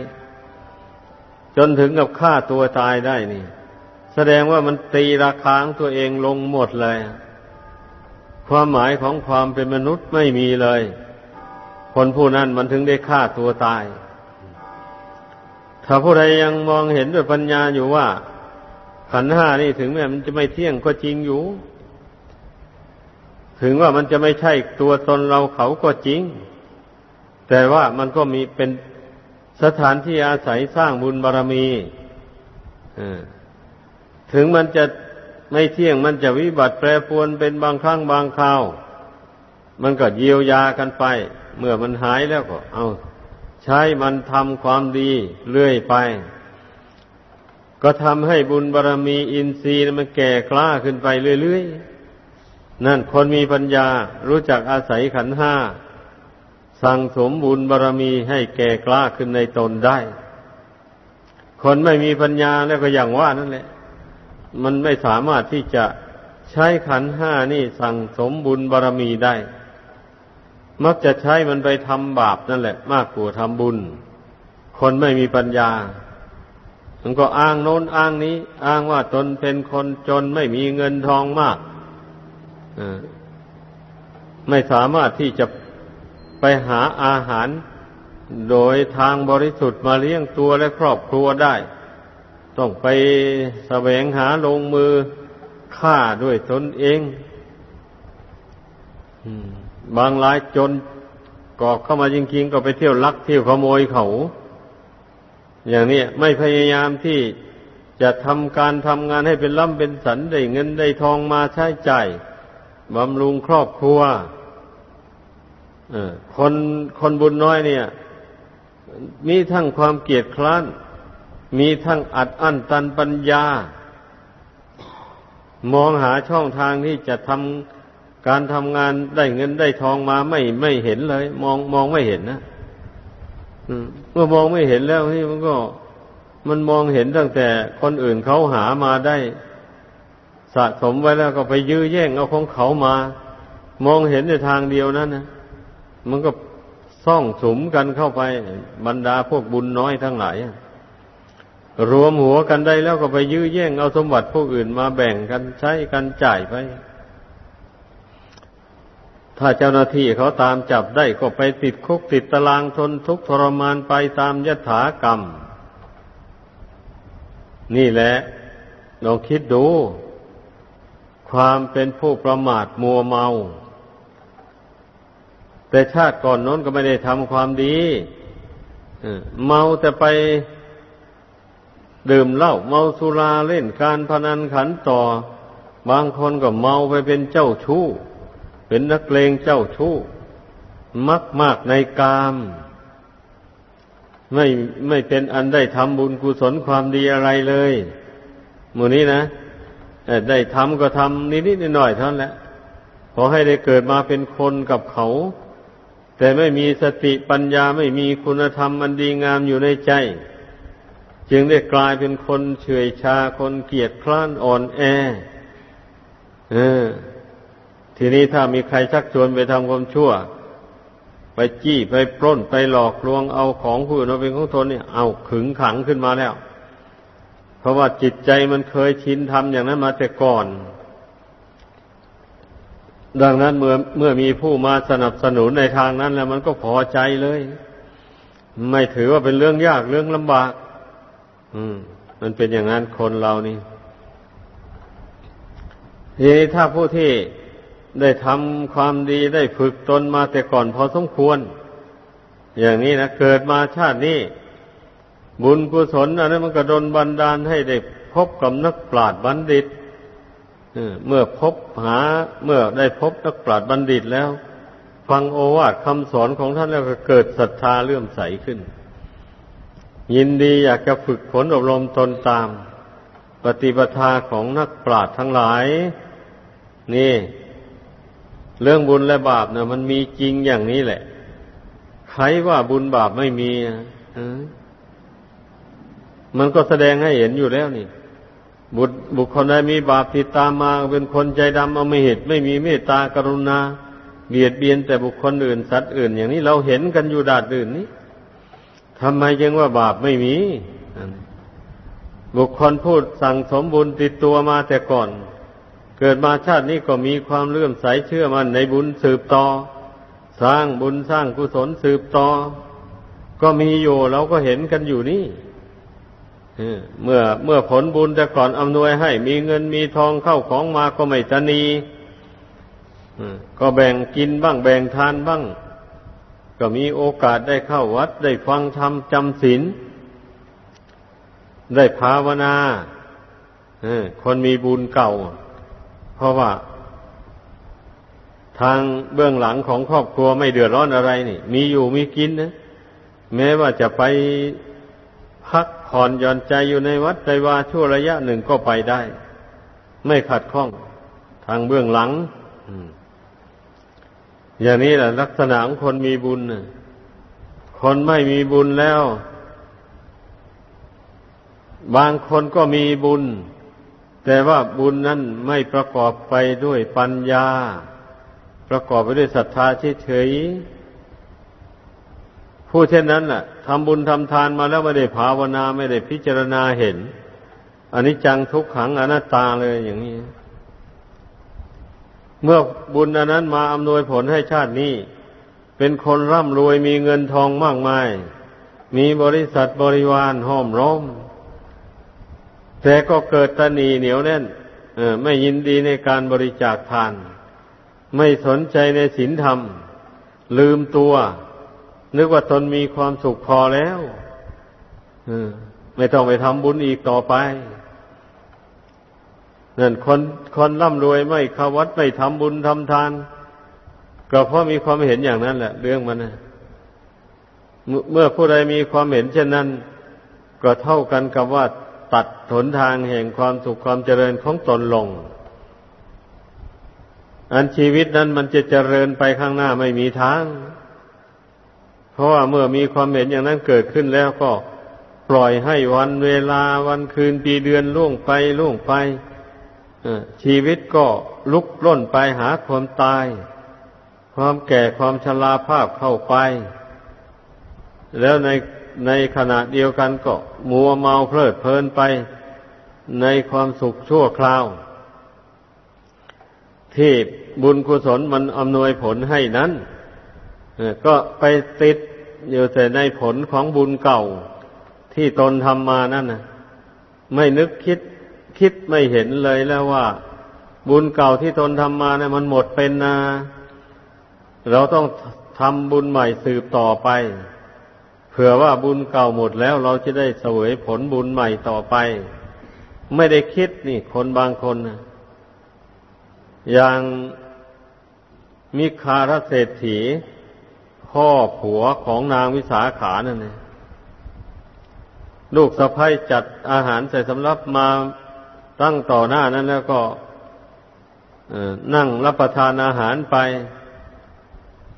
จนถึงกับฆ่าตัวตายได้นี่ แสดงว่ามันตีราคาของตัวเองลงหมดเลย ความหมายของความเป็นมนุษย์ไม่มีเลย คนผู้นั้นมันถึงได้ฆ่าตัวตาย ถ้าผู้ใดยังมองเห็นด้วยปัญญาอยู่ว่า ขันห้านี่ถึงแม้มันจะไม่เที่ยงก็จริงอยู่ ถึงว่ามันจะไม่ใช่ตัวตนเราเขาก็จริง แต่ว่ามันก็มีเป็นสถานที่อาศัยสร้างบุญบารรมีถึงมันจะไม่เที่ยงมันจะวิบัติแปรปรวนเป็นบางครั้งบางคราว มันก็เยียวยากันไป เมื่อมันหายแล้วก็ เอา ใช้มันทำความดีเรื่อยไป ก็ทำให้บุญบารรมีอินทรีย์มันแก่กล้าขึ้นไปเรื่อยๆ นั่นคนมีปัญญารู้จักอาศัยขันห้า สั่งสมบุญบารรมีให้แก่กล้าขึ้นในตนได้ คนไม่มีปัญญาแล้วก็อย่างว่านั่นแหละ มันไม่สามารถที่จะใช้ขันห้านี่สั่งสมบุญบารรมีได้ มักจะใช้มันไปทำบาปนั่นแหละ มากกว่าทำบุญ คนไม่มีปัญญา มันก็อ้างโน้นอ้างนี้ อ้างว่าตนเป็นคนจนไม่มีเงินทองมากไม่สามารถที่จะไปหาอาหาร โดยทางบริสุทธิ์มาเลี้ยงตัวและครอบครัวได้ ต้องไปแสวงหาลงมือฆ่าด้วยตนเองบางรายจนกอกเข้ามาจริงๆก็ไปเที่ยวลักเที่ยวขโมยเขา อย่างนี้ไม่พยายามที่จะทำการทำงานให้เป็นล่ำเป็นสันได้เงินได้ทองมาใช้จ่ายบำรุงครอบครัวคนคนบุญน้อยเนี่ย มีทั้งความเกียดคร้าน มีทั้งอัดอั้นตันปัญญา มองหาช่องทางที่จะทำการทำงานได้เงินได้ทองมาไม่ไม่เห็นเลย มองมองไม่เห็นนะ เมื่อมองไม่เห็นแล้วนี่มันก็ มันมองเห็นตั้งแต่คนอื่นเขาหามาได้ สะสมไว้แล้วก็ไปยื้อแย่งเอาของเขามา มองเห็นในทางเดียวนั้นนะมันก็ซ่องสมกันเข้าไป บรรดาพวกบุญน้อยทั้งหลายรวมหัวกันได้แล้วก็ไปยื้อแย่งเอาสมบัติพวกอื่นมาแบ่งกันใช้กันจ่ายไป ถ้าเจ้าหน้าที่เขาตามจับได้ก็ไปติดคุกติดตารางทนทุกข์ทรมานไปตามยถากรรม นี่แหละลองคิดดู ความเป็นผู้ประมาทมัวเมา แต่ชาติก่อนน้นก็ไม่ได้ทำความดีเมาแต่ไปดื่มเหล้าเมาสุราเล่นการพนันขันต่อ บางคนก็เมาไปเป็นเจ้าชู้ เป็นนักเลงเจ้าชู้มักมากในกาม ไม่ไม่เป็นอันได้ทำบุญกุศลความดีอะไรเลยหมู่นี้นะได้ทำก็ทำนิดๆหน่อยๆเท่านั้นแหละขอให้ได้เกิดมาเป็นคนกับเขา แต่ไม่มีสติปัญญาไม่มีคุณธรรมมันดีงามอยู่ในใจ จึงได้กลายเป็นคนเฉยชาคนเกียจคร้านอ่อนแอ เออ ทีนี้ถ้ามีใครชักชวนไปทำความชั่ว ไปจี้ไปปล้นไปหลอกลวงเอาของผู้อื่นมาเป็นของตนเนี่ยเอาขึงขังขึ้นมาแล้ว เพราะว่าจิตใจมันเคยชินทำอย่างนั้นมาแต่ก่อน ดังนั้นเมื่อเมื่อมีผู้มาสนับสนุนในทางนั้น แล้วมันก็พอใจเลย ไม่ถือว่าเป็นเรื่องยากเรื่องลำบาก อืม มันเป็นอย่างนั้นคนเรานี่ทีนี้ถ้าผู้ที่ ได้ทำความดีได้ฝึกตนมาแต่ก่อนพอสมควร อย่างนี้นะเกิดมาชาตินี้ บุญกุศลอันนั้นมันก็ดนบันดาลให้ได้พบกับนักปราชญ์บัณฑิตเมื่อพบหาเมื่อได้พบนักปราชญ์บัณฑิตแล้ว ฟังโอวาทคำสอนของท่านแล้วก็เกิดศรัทธาเลื่อมใสขึ้น ยินดีอยากจะฝึกฝนอบรมตนตาม ปฏิปทาของนักปราชญ์ทั้งหลาย นี่ เรื่องบุญและบาปเนะมันมีจริงอย่างนี้แหละ ใครว่าบุญบาปไม่มีมันก็แสดงให้เห็นอยู่แล้วนี่ บุตรบุคคลใดมีบาปติดตามมาเป็นคนใจดำเอาไม่เหตุไม่มีเมตตากรุณาเบียดเบียนแต่บุคคลอื่นสัตว์อื่น อย่างนี้เราเห็นกันอยู่ดาดอื่นนี้ทำไมยังว่าบาปไม่มี บุคคลพูดสั่งสมบุญติดตัวมาแต่ก่อน เกิดมาชาตินี้ก็มีความเลื่อมใสเชื่อมันในบุญสืบต่อ สร้างบุญสร้างกุศลสืบต่อ ก็มีอยู่เราก็เห็นกันอยู่นี่เมื่อเมื่อผลบุญแต่ก่อนอำนวยให้ มีเงินมีทองเข้าของมาก็ไม่ตนีก็แบ่งกินบ้างแบ่งทานบ้าง ก็มีโอกาสได้เข้าวัด ได้ฟังธรรมจำศีลได้ภาวนาคนมีบุญเก่า เพราะว่า ทางเบื้องหลังของครอบครัวไม่เดือดร้อนอะไรนี่ มีอยู่มีกินนะแม้ว่าจะไปพักผ่อนหย่อนใจอยู่ในวัดใจวาชั่วระยะหนึ่งก็ไปได้ ไม่ขัดข้อง ทางเบื้องหลังอย่างนี้แหละลักษณะของคนมีบุญคนไม่มีบุญแล้ว บางคนก็มีบุญ แต่ว่าบุญนั้นไม่ประกอบไปด้วยปัญญา ประกอบไปด้วยศรัทธาเฉยๆผู้เช่นนั้นน่ะทำบุญทำทานมาแล้วไม่ได้ภาวนาไม่ได้พิจารณาเห็นอันนี้จังทุกขังอนัตตาเลยอย่างนี้ เมื่อบุญอันนั้นมาอำนวยผลให้ชาตินี้ เป็นคนร่ำรวยมีเงินทองมากมาย มีบริษัทบริวารห้อมร้อม แต่ก็เกิดตนีเหนียวแน่นไม่ยินดีในการบริจาคทาน ไม่สนใจในศีลธรรม ลืมตัว นึกว่าตนมีความสุขพอแล้วไม่ต้องไปทำบุญอีกต่อไปนั่นคนคนร่ำรวยไม่เข้าวัดไม่ทำบุญทำทาน ก็เพราะมีความเห็นอย่างนั้นแหละ เรื่องมันนะเมื่อผู้ใดมีความเห็นเช่นนั้น ก็เท่ากันกับว่า ตัดถนทางแห่งความสุขความเจริญของตนลง อันชีวิตนั้นมันจะเจริญไปข้างหน้าไม่มีทาง เพราะว่าเมื่อมีความเห็นอย่างนั้นเกิดขึ้นแล้วก็ปล่อยให้วันเวลาวันคืนปีเดือนล่วงไปล่วงไปชีวิตก็ลุกล้นไปหาความตาย ความแก่ความชราภาพเข้าไป แล้วใน ในขณะเดียวกันก็มัวเมาเพลิดเพลินไปในความสุขชั่วคราว ที่บุญกุศลมันอำนวยผลให้นั้นก็ไปติดอยู่แต่ในผลของบุญเก่าที่ตนทำมานั่นนะไม่นึกคิดคิดไม่เห็นเลยแล้วว่า บุญเก่าที่ตนทำมาเนี่ยมันหมดเป็นนะ เราต้องทำบุญใหม่สืบต่อไป ผื่อว่าบุญเก่าหมดแล้วเราจะได้เสวยผลบุญใหม่ต่อไป ไม่ได้คิดนี่ คนบางคนนะอย่างมิคารเศรษฐี พ่อผัวของนางวิสาขานั่นเองลูกสะพ้ยจัดอาหารใส่สำรับมาตั้งต่อหน้านั้นแล้วก็นั่งรับประทานอาหารไป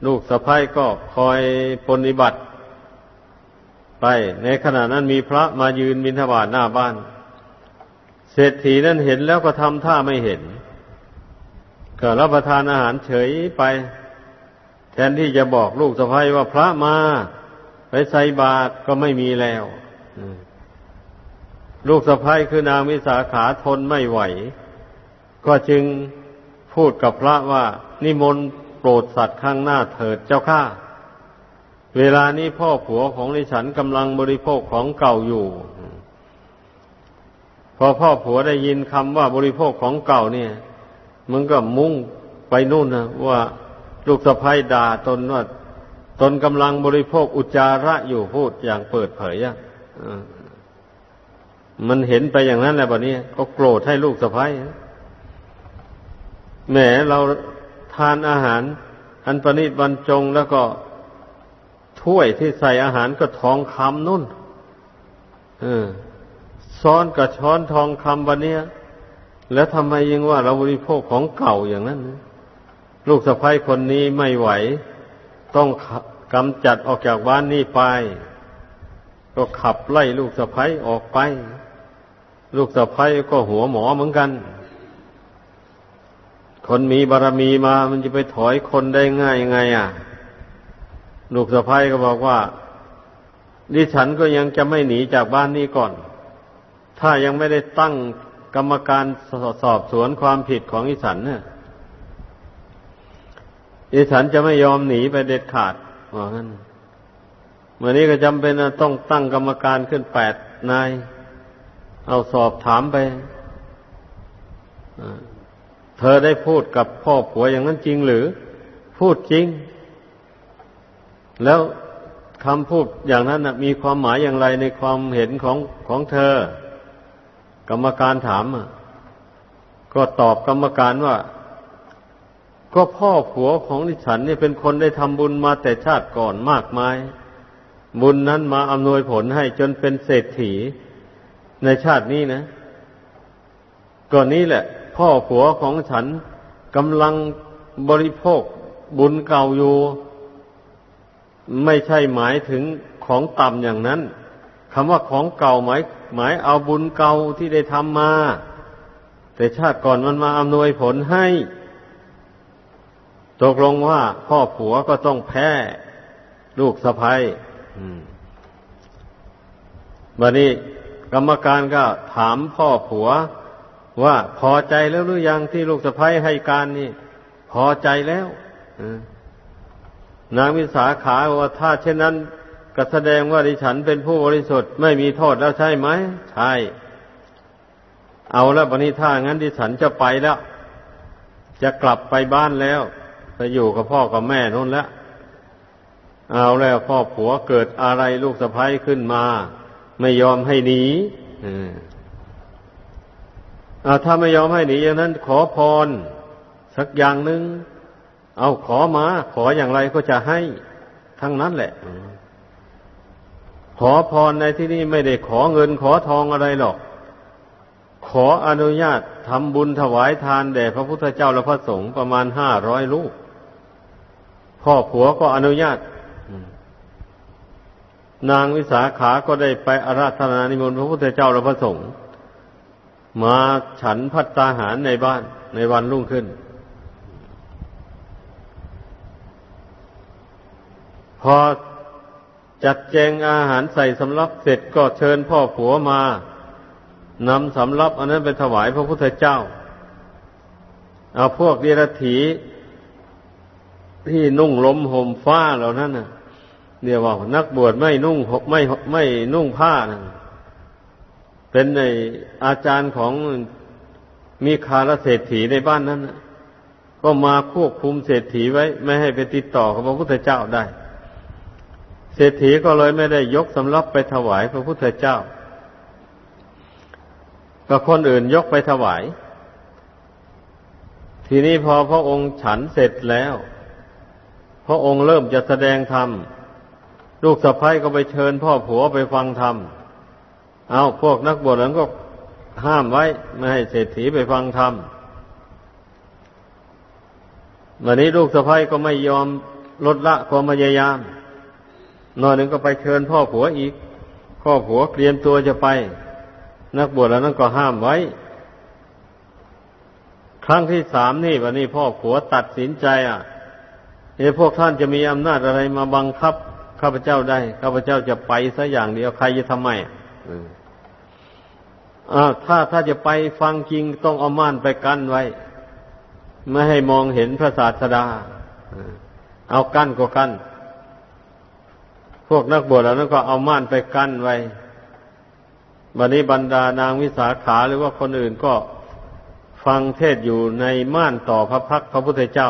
ลูกสะพ้ายก็คอยปฏิบัติ ไป ในขณะนั้นมีพระมายืนบิณฑบาตหน้าบ้าน เศรษฐีนั้นเห็นแล้วก็ทำท่าไม่เห็น ก็รับประทานอาหารเฉยไป แทนที่จะบอกลูกสะพ้ายว่าพระมา ไปใส่บาตรก็ไม่มีแล้วลูกสะพ้ายคือนางวิสาขาทนไม่ไหว ก็จึงพูดกับพระว่า นิมนต์โปรดสัตว์ข้างหน้าเถิดเจ้าข้า เวลานี้พ่อผัวของดิฉันกำลังบริโภคของเก่าอยู่ พอพ่อผัวได้ยินคำว่าบริโภคของเก่าเนี่ย มันก็มุ่งไปนู่นนะว่าลูกสะพ้ายด่าตนว่าตนกำลังบริโภคอุจจาระอยู่พูดอย่างเปิดเผยอะมันเห็นไปอย่างนั้นแหละบัดนี้ก็โกรธให้ลูกสะพ้ายแหมเราทานอาหาร อันประณีตบรรจงแล้วก็ ถ้วยที่ใส่อาหารก็ทองคำนุ่นเออซ้อนกับช้อนทองคำวันนี้แล้วทำไมยังว่าเราบริโภคของเก่าอย่างนั้น ลูกสะพ้ยคนนี้ไม่ไหว ต้องกำจัดออกจากบ้านนี้ไป ก็ขับไล่ลูกสะพ้ยออกไป ลูกสะพ้ยก็หัวหมอเหมือนกัน คนมีบารรมีมามันจะไปถอยคนได้ง่ายยังไงอะ ลูกสะพ้ายก็บอกว่าดิฉันก็ยังจะไม่หนีจากบ้านนี้ก่อน ถ้ายังไม่ได้ตั้งกรรมการสอบสวนความผิดของอิสันเนี่ยอิสันจะไม่ยอมหนีไปเด็ดขาดว่างั้นเมื่อนี้ก็จำเป็นต้องตั้งกรรมการขึ้นแปดนาย เอาสอบถามไปเธอได้พูดกับพ่อผัวอย่างนั้นจริงหรือ พูดจริง แล้วคำพูดอย่างนั้นนะมีความหมายอย่างไรในความเห็นของของเธอ กรรมการถามก็ตอบกรรมการว่า ก็พ่อผัวของดิฉันเนี่ยเป็นคนได้ทำบุญมาแต่ชาติก่อนมากมาย บุญนั้นมาอำนวยผลให้จนเป็นเศรษฐีในชาตินี้นะก่อนนี้แหละ พ่อผัวของฉันกำลังบริโภคบุญเก่าอยู่ ไม่ใช่หมายถึงของต่ำอย่างนั้นคำว่าของเก่าหมายหมายเอาบุญเก่าที่ได้ทำมา แต่ชาติก่อนมันมาอำนวยผลให้ ตกลงว่าพ่อผัวก็ต้องแพ้ ลูกสะพ้ยบัดนี้กรรมการก็ถามพ่อผัว ว่าพอใจแล้วหรือยังที่ลูกสะพ้ยให้การนี่ พอใจแล้ว นางวิสาขาว่าถ้าเช่นนั้นก็แสดงว่าดิฉันเป็นผู้บริสุทธิ์ไม่มีโทษแล้วใช่ไหมใช่ เอาแล้วบันนี้ถ้างั้นดิฉันจะไปแล้ว จะกลับไปบ้านแล้วไปอยู่กับพ่อกับแม่นู่นแล้วเอาแล้วพ่อผัวเกิดอะไรลูกสะพ้ยขึ้นมา ไม่ยอมให้หนีอาถ้าไม่ยอมให้หนีอย่างนั้น ขอพร สักอย่างหนึ่ง เอาขอมา ขออย่างไรก็จะให้ทั้งนั้นแหละ ขอพรในที่นี้ไม่ได้ขอเงินขอทองอะไรหรอก ขออนุญาตทำบุญถวายทานแด่พระพุทธเจ้าและพระสงฆ์ประมาณห้าร้อยลูกพ่อผัวก็อนุญาต นางวิสาขาก็ได้ไปอาราธนานิมนต์พระพุทธเจ้าและพระสงฆ์มาฉันพัตตาหารในบ้านในวันรุ่งขึ้น พอจัดแจงอาหารใส่สำรับเสร็จก็เชิญพ่อผัวมานำสำรับอันนั้นไปถวายพระพุทธเจ้า เอาพวกเดรัจฉีที่นุ่งล้มห่มฟ้าเหล่านั้นนะเดี๋ยวว่านักบวชไม่นุ่งไม่ไม่นุ่งผ้านะเป็นในอาจารย์ของมีคารเศรษฐีในบ้านนั้นก็มาควบคุมเศรษฐีไว้ ไม่ให้ไปติดต่อกับพระพุทธเจ้าได้ เศรษฐีก็เลยไม่ได้ยกสำรับไปถวายพระพุทธเจ้าก็คนอื่นยกไปถวาย ทีนี้พอพระองค์ฉันเสร็จแล้ว พระองค์เริ่มจะแสดงธรรม ลูกสะพ้ายก็ไปเชิญพ่อผัวไปฟังธรรม เอาพวกนักบวชนั้นก็ห้ามไว้ไม่ให้เศรษฐีไปฟังธรรมวันนี้ลูกสะพ้ายก็ไม่ยอมลดละความพยายาม หนอนหนึ่งก็ไปเชิญพ่อผัวอีก พ่อผัวเตรียมตัวจะไป นักบวชแล้วนั้นก็ห้ามไว้ ครั้งที่สามนี่วันนี้พ่อผัวตัดสินใจ อะเอ้พวกท่านจะมีอำนาจอะไรมาบังคับข้าพเจ้าได้ข้าพเจ้าจะไปสัอย่างเดียวใครจะทำไมอ่าถ้าถ้าจะไปฟังจริงต้องเอาม่านไปกั้นไว้ ไม่ให้มองเห็นพระศาสดาเอากั้นก็กั้น พวกนักบวชแล้วนั้นก็เอาม่านไปกั้นไว้บันนี้บรรดานางวิสาขาหรือว่าคนอื่นก็ฟังเทศอยู่ในม่านต่อพระพักพระพุทธเจ้า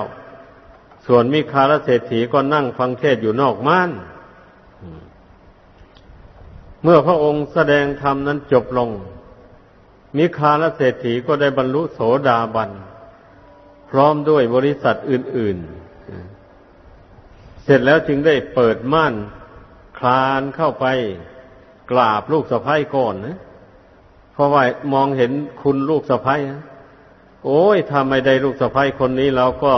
ส่วนมิคารเศรษฐีก็นั่งฟังเทศอยู่นอกม่าน เมื่อพระองค์แสดงธรรมนั้นจบลง มิคาลเศรษฐีก็ได้บรรลุโสดาบัน พร้อมด้วยบริษัทอื่น ๆ เสร็จแล้วจึงได้เปิดม่าน คลานเข้าไปกราบลูกสะพ้ายก่อนนะเพราะว่ามองเห็นคุณลูกสะพ้ายโอ้ยถ้าไม่ได้ลูกสะพ้ายคนนี้เราก็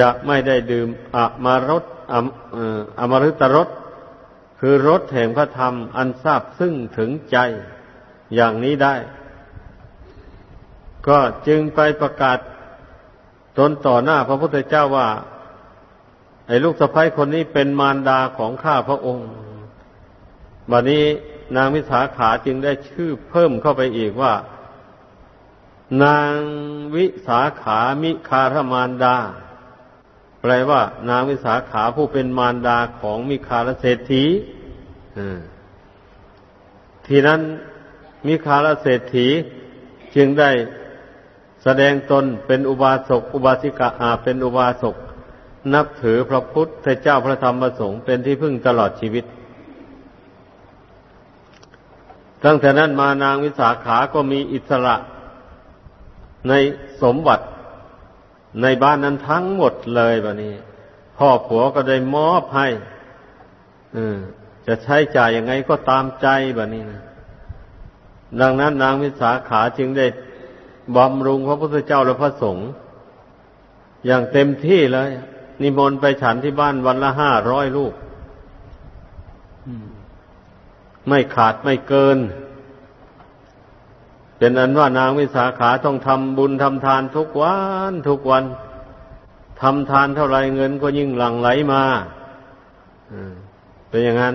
จะไม่ได้ดื่มอมารสอมอมฤตรสคือรสแห่งพระธรรมอันทราบซึ่งถึงใจอย่างนี้ได้ ก็จึงไปประกาศตนต่อหน้าพระพุทธเจ้าว่า ไอ้ลูกสะพ้ยคนนี้เป็นมารดาของข้าพระองค์ บัดนี้นางวิสาขาจึงได้ชื่อเพิ่มเข้าไปอีกว่า นางวิสาขามิคารมารดา แปลว่า นางวิสาขาผู้เป็นมารดาของมิคารเศรษฐีทีนั้นมิคารเศรษฐีจึงได้แสดงตนเป็นอุบาสกอุบาสิกาอาเป็นอุบาสก นับถือพระพุทธเจ้าพระธรรมพระสงฆ์เป็นที่พึ่งตลอดชีวิต ตั้งแต่นั้นมานางวิสาขาก็มีอิสระในสมบัติในบ้านนั้นทั้งหมดเลยแบบนี้ พ่อผัวก็ได้มอบให้จะใช้จ่ายยังไงก็ตามใจแบบนี้นะดังนั้นนางวิสาขาจึงได้บำรุงพระพุทธเจ้าและพระสงฆ์อย่างเต็มที่เลย นิมนต์ไปฉันที่บ้านวันละห้าร้อยลูกไม่ขาดไม่เกิน เป็นอันว่านางวิสาขาต้องทำบุญทำทานทุกวันทุกวันทำทานเท่าไรเงินก็ยิ่งหลั่งไหลมาเป็นอย่างนั้น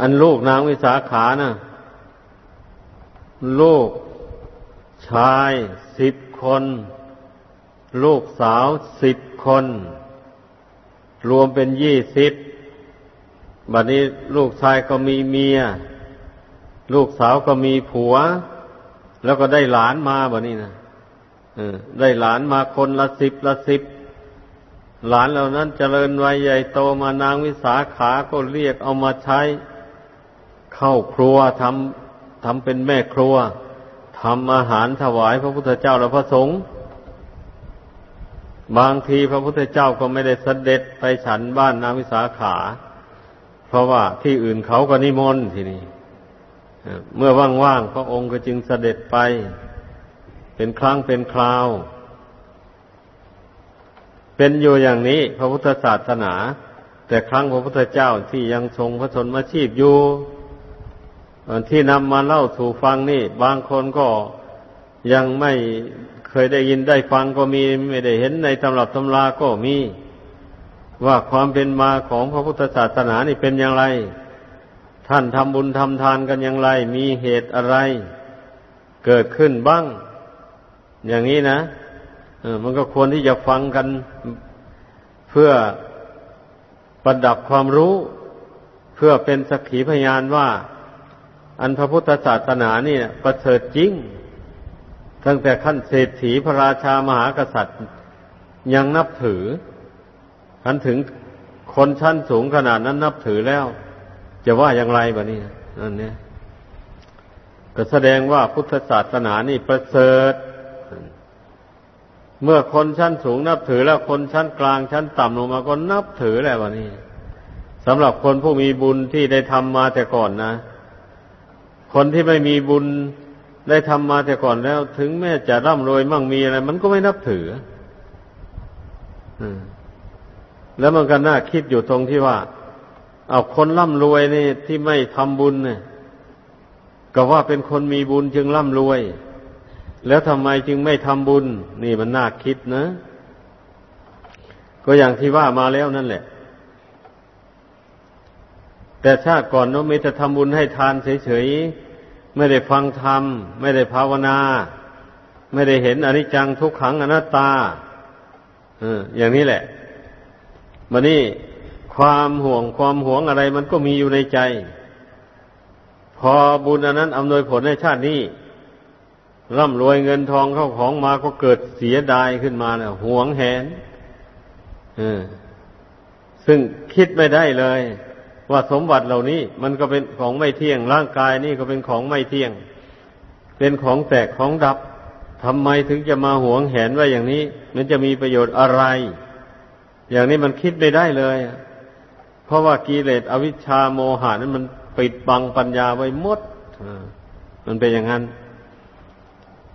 อันลูกนางวิสาขานะ่ะ ลูกชายสิบคน ลูกสาวสิบคน รวมเป็นยี่สิบบัดนี้ลูกชายก็มีเมีย ลูกสาวก็มีผัว แล้วก็ได้หลานมาบัดนี้นะได้หลานมาคนละสิบละสิบหลานเหล่านั้นเจริญวัยใหญ่โตมานางวิสาขาก็เรียกเอามาใช้ เข้าครัวทำทำเป็นแม่ครัวทำอาหารถวายพระพุทธเจ้าและพระสงฆ์ บางทีพระพุทธเจ้าก็ไม่ได้เสด็จไปฉันบ้านนางวิสาขา เพราะว่าที่อื่นเขาก็นิมนต์ทีนี้เมื่อว่างๆพระองค์ก็จึงเสด็จไป เป็นครั้งเป็นคราว เป็นอยู่อย่างนี้พระพุทธศาสนา แต่ครั้งพระพุทธเจ้าที่ยังทรงพระชนมาชีพอยู่ที่นำมาเล่าสู่ฟังนี่ บางคนก็ยังไม่ เคยได้ยินได้ฟังก็มีไม่ได้เห็นในตำรับตำราก็มี ว่าความเป็นมาของพระพุทธศาสนานี่เป็นอย่างไร ท่านทำบุญทำทานกันอย่างไร มีเหตุอะไร เกิดขึ้นบ้าง อย่างนี้นะมันก็ควรที่จะฟังกันเพื่อประดับความรู้ เพื่อเป็นสักขีพยานว่า อันพระพุทธศาสนานี่ประเสริฐจริง ตั้งแต่ขั้นเศรษฐีพระราชามหากษัตริย์ ยังนับถือทันถึงคนชั้นสูงขนาดนั้นนับถือแล้ว จะว่าอย่างไรบะนี่นั่นเนี่ยก็แสดงว่าพุทธศาสนานี่ประเสริฐ เมื่อคนชั้นสูงนับถือแล้วคนชั้นกลางชั้นต่ำลงมาก็นับถือแล้ววะนี่สำหรับคนผู้มีบุญที่ได้ทำมาแต่ก่อนนะ คนที่ไม่มีบุญ ได้ทำมาแต่ก่อนแล้ว ถึงแม้จะร่ำรวยมั่งมีอะไร มันก็ไม่นับถือแล้วมันก็น่าคิดอยู่ตรงที่ว่า เอาคนร่ำรวยนี่ที่ไม่ทำบุญเนี่ยก็ว่าเป็นคนมีบุญจึงร่ำรวย แล้วทำไมจึงไม่ทำบุญ นี่มันน่าคิดนะ ก็อย่างที่ว่ามาแล้วนั่นแหละ แต่ชาติก่อนโน้มีแต่ทำบุญให้ทานเฉยๆ ไม่ได้ฟังธรรม ไม่ได้ภาวนา ไม่ได้เห็นอนิจจังทุกขังอนัตตาอย่างนี้แหละมันนี่ความห่วงความหวงอะไรมันก็มีอยู่ในใจ พอบุญอันนั้นอำนวยผลในชาตินี้ร่ำรวยเงินทองเข้าของมาก็เกิดเสียดายขึ้นมาเนี่ยหวงแหนซึ่งคิดไม่ได้เลย ว่าสมบัติเหล่านี้ มันก็เป็นของไม่เที่ยง ร่างกายนี่ก็เป็นของไม่เที่ยง เป็นของแตกของดับทำไมถึงจะมาหวงแหนว่าอย่างนี้ มันจะมีประโยชน์อะไร อย่างนี้มันคิดไม่ได้เลย เพราะว่ากิเลสอวิชชาโมหานั้นมันปิดบังปัญญาไว้หมดมันเป็นอย่างนั้น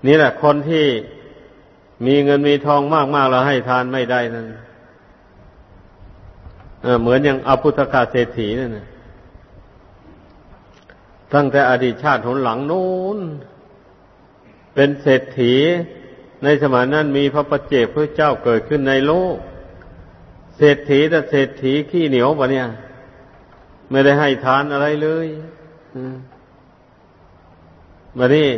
นี่แหละคนที่มีเงินมีทองมากๆแล้วให้ทานไม่ได้นั้น เหมือนอย่างอภุตกาเศรษฐีนั่นนะตั้งแต่อดีตชาติหนหลังนู้น เป็นเศรษฐีในสมัยนั้นมีพระประเจกพระเจ้าเกิดขึ้นในโลก เศรษฐีแต่เศรษฐีขี้เหนียวปะเนี่ย ไม่ได้ให้ทานอะไรเลยมานี่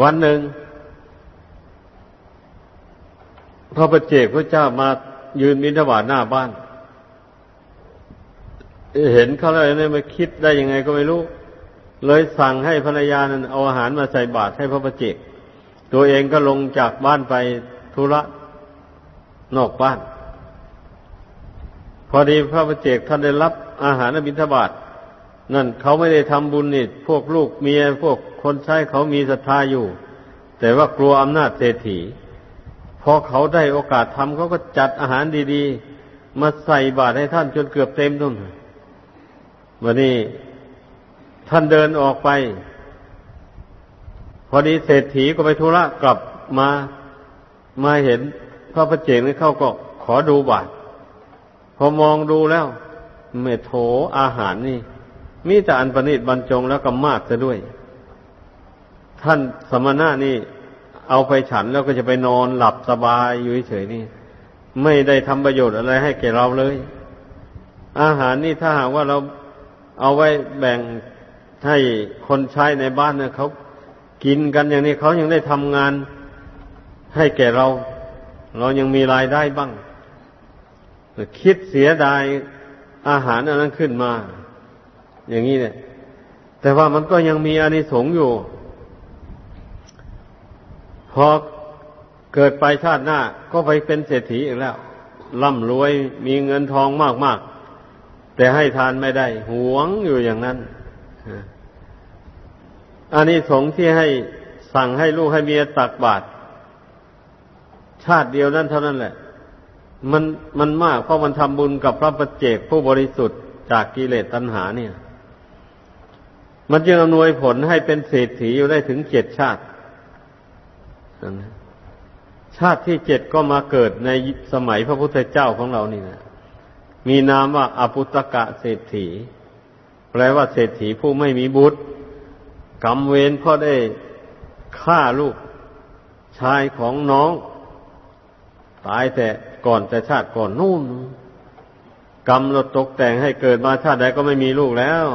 วันหนึ่งพระประเจกพระเจ้ามา ยืนมินทบาทหน้าบ้าน เห็นเขาแล้วเนี่ยมาคิดได้ยังไงก็ไม่รู้ เลยสั่งให้ภรรยานั้นเอาอาหารมาใส่บาตรให้พระประเจกตัวเองก็ลงจากบ้านไปธุระนอกบ้าน พอดีพระประเจกท่านได้รับอาหารบิณฑบาตนั่นเขาไม่ได้ทำบุญนี่พวกลูกเมียพวกคนใช้เขามีศรัทธาอยู่ แต่ว่ากลัวอำนาจเศรษฐี พอเขาได้โอกาสทำเขาก็จัดอาหารดี ๆ มาใส่บาตรให้ท่านจนเกือบเต็มทุ่นวันนี้ท่านเดินออกไป พอดีเศรษฐีก็ไปธุระกลับมามาเห็นพระประเจกนี่เขาก็ขอดูบาตรพอมองดูแล้วเมโถอาหารนี่ มีแต่อันประณีตบรรจงแล้วก็มากซะด้วย ท่านสมณะนี่ เอาไปฉันแล้วก็จะไปนอนหลับสบายอยู่เฉยๆนี่ ไม่ได้ทำประโยชน์อะไรให้แก่เราเลย อาหารนี่ถ้าหากว่าเราเอาไว้แบ่งให้คนใช้ในบ้านเนี่ยเขากินกันอย่างนี้เขายังได้ทำงานให้แก่เรา เรายังมีรายได้บ้างคิดเสียดายอาหารอันนั้นขึ้นมา อย่างนี้เนี่ย แต่ว่ามันก็ยังมีอานิสงส์อยู่ พอเกิดไปชาติหน้า ก็ไปเป็นเศรษฐีอีกแล้วร่ำรวยมีเงินทองมากๆ แต่ให้ทานไม่ได้หวงอยู่อย่างนั้นอันนี้สงที่ให้สั่งให้ลูกให้เมียตักบาตรชาติเดียวนั้นเท่านั้นแหละ มันมันมากเพราะมันทำบุญกับพระประเจกผู้บริสุทธิ์จากกิเลสตัณหาเนี่ย มันจึงอำนวยผลให้เป็นเศรษฐีอยู่ได้ถึงเจ็ดชาติ ชาติที่เจ็ดก็มาเกิดในสมัยพระพุทธเจ้าของเรานี่นะมีนามว่าอภุตกะเศรษฐี แปลว่าเศรษฐีผู้ไม่มีบุตรกรรมเวรพราะได้ฆ่าลูกชายของน้อง ตายแต่ก่อนแต่ชาติก่อนนู่นกรรมเราตกแต่งให้เกิดมาชาติใดก็ไม่มีลูกแล้ว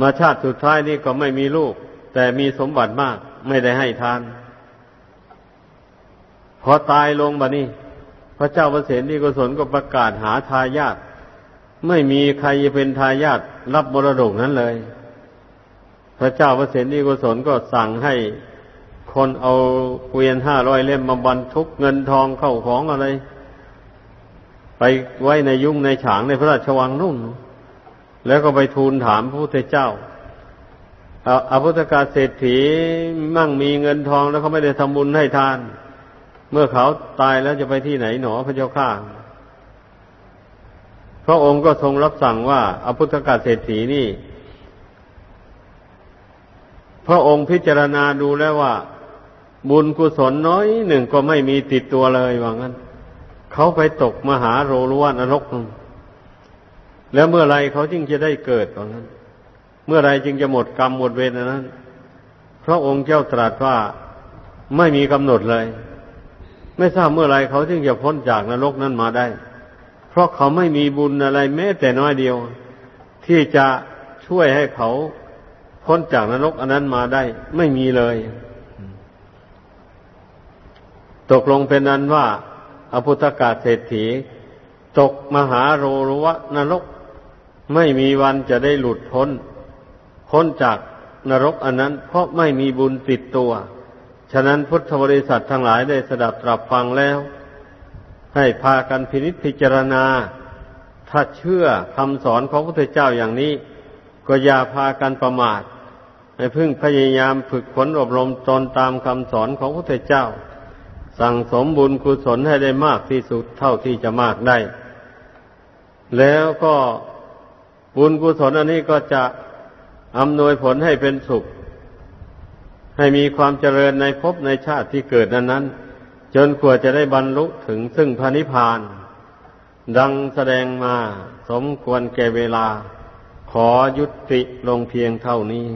มาชาติสุดท้ายนี่ก็ไม่มีลูก แต่มีสมบัติมาก ไม่ได้ให้ทาน พอตายลงบะนี้ พระเจ้าประเสริฐที่กุศลก็ประกาศหาทายาทไม่มีใครเป็นทายาทรับมรดกนั้นเลย พระเจ้าพระเสนีกุศลก็สั่งให้คนเอาเกวียนห้าร้อยเล่มมาบรรทุกเงินทองเข้าของอะไร ไปไว้ในยุ่งในฉางในพระราชวังนุ่น แล้วก็ไปทูลถามพระพุทธเจ้า อาพุทธกาเศรษฐีมั่งมีเงินทองแล้วเขาไม่ได้ทำบุญให้ทาน เมื่อเขาตายแล้วจะไปที่ไหนหนอพระเจ้าข้าพระองค์ก็ทรงรับสั่งว่าอาพุทธกาเศรษฐีนี่ พระองค์พิจารณาดูแล้วว่า บุญกุศลน้อยหนึ่งก็ไม่มีติดตัวเลยว่างั้น เขาไปตกมหาโรลวนรก แล้วเมื่อไรเขาจึงจะได้เกิดว่างั้น เมื่อไรจึงจะหมดกรรมหมดเวรนั้น พระองค์เจ้าตรัสว่าไม่มีกำหนดเลย ไม่ทราบเมื่อไรเขาจึงจะพ้นจากนรกนั้นมาได้ เพราะเขาไม่มีบุญอะไรแม้แต่น้อยเดียว ที่จะช่วยให้เขาพ้นจากนรกอันนั้นมาได้ ไม่มีเลย ตกลงเป็นนั้นว่า อภุตกาเศรษฐี ตกมหาโรรวะนรก ไม่มีวันจะได้หลุดพ้น พ้นจากนรกอันนั้น เพราะไม่มีบุญติดตัว ฉะนั้นพุทธบริษัททั้งหลายได้สดับตรับฟังแล้ว ให้พากันพินิจพิจารณา ถ้าเชื่อคำสอนของพระพุทธเจ้าอย่างนี้ ก็อย่าพากันประมาทให้พึ่งพยายามฝึกฝนอบรมตนตามคำสอนของพระพุทธเจ้า สั่งสมบุญกุศลให้ได้มากที่สุดเท่าที่จะมากได้ แล้วก็บุญกุศลอันนี้ก็จะ อำนวยผลให้เป็นสุข ให้มีความเจริญในภพในชาติที่เกิดนั้นนั้นจนกว่าจะได้บรรลุถึงซึ่งพระนิพพาน ดังแสดงมาสมควรแก่เวลา ขอยุติลงเพียงเท่านี้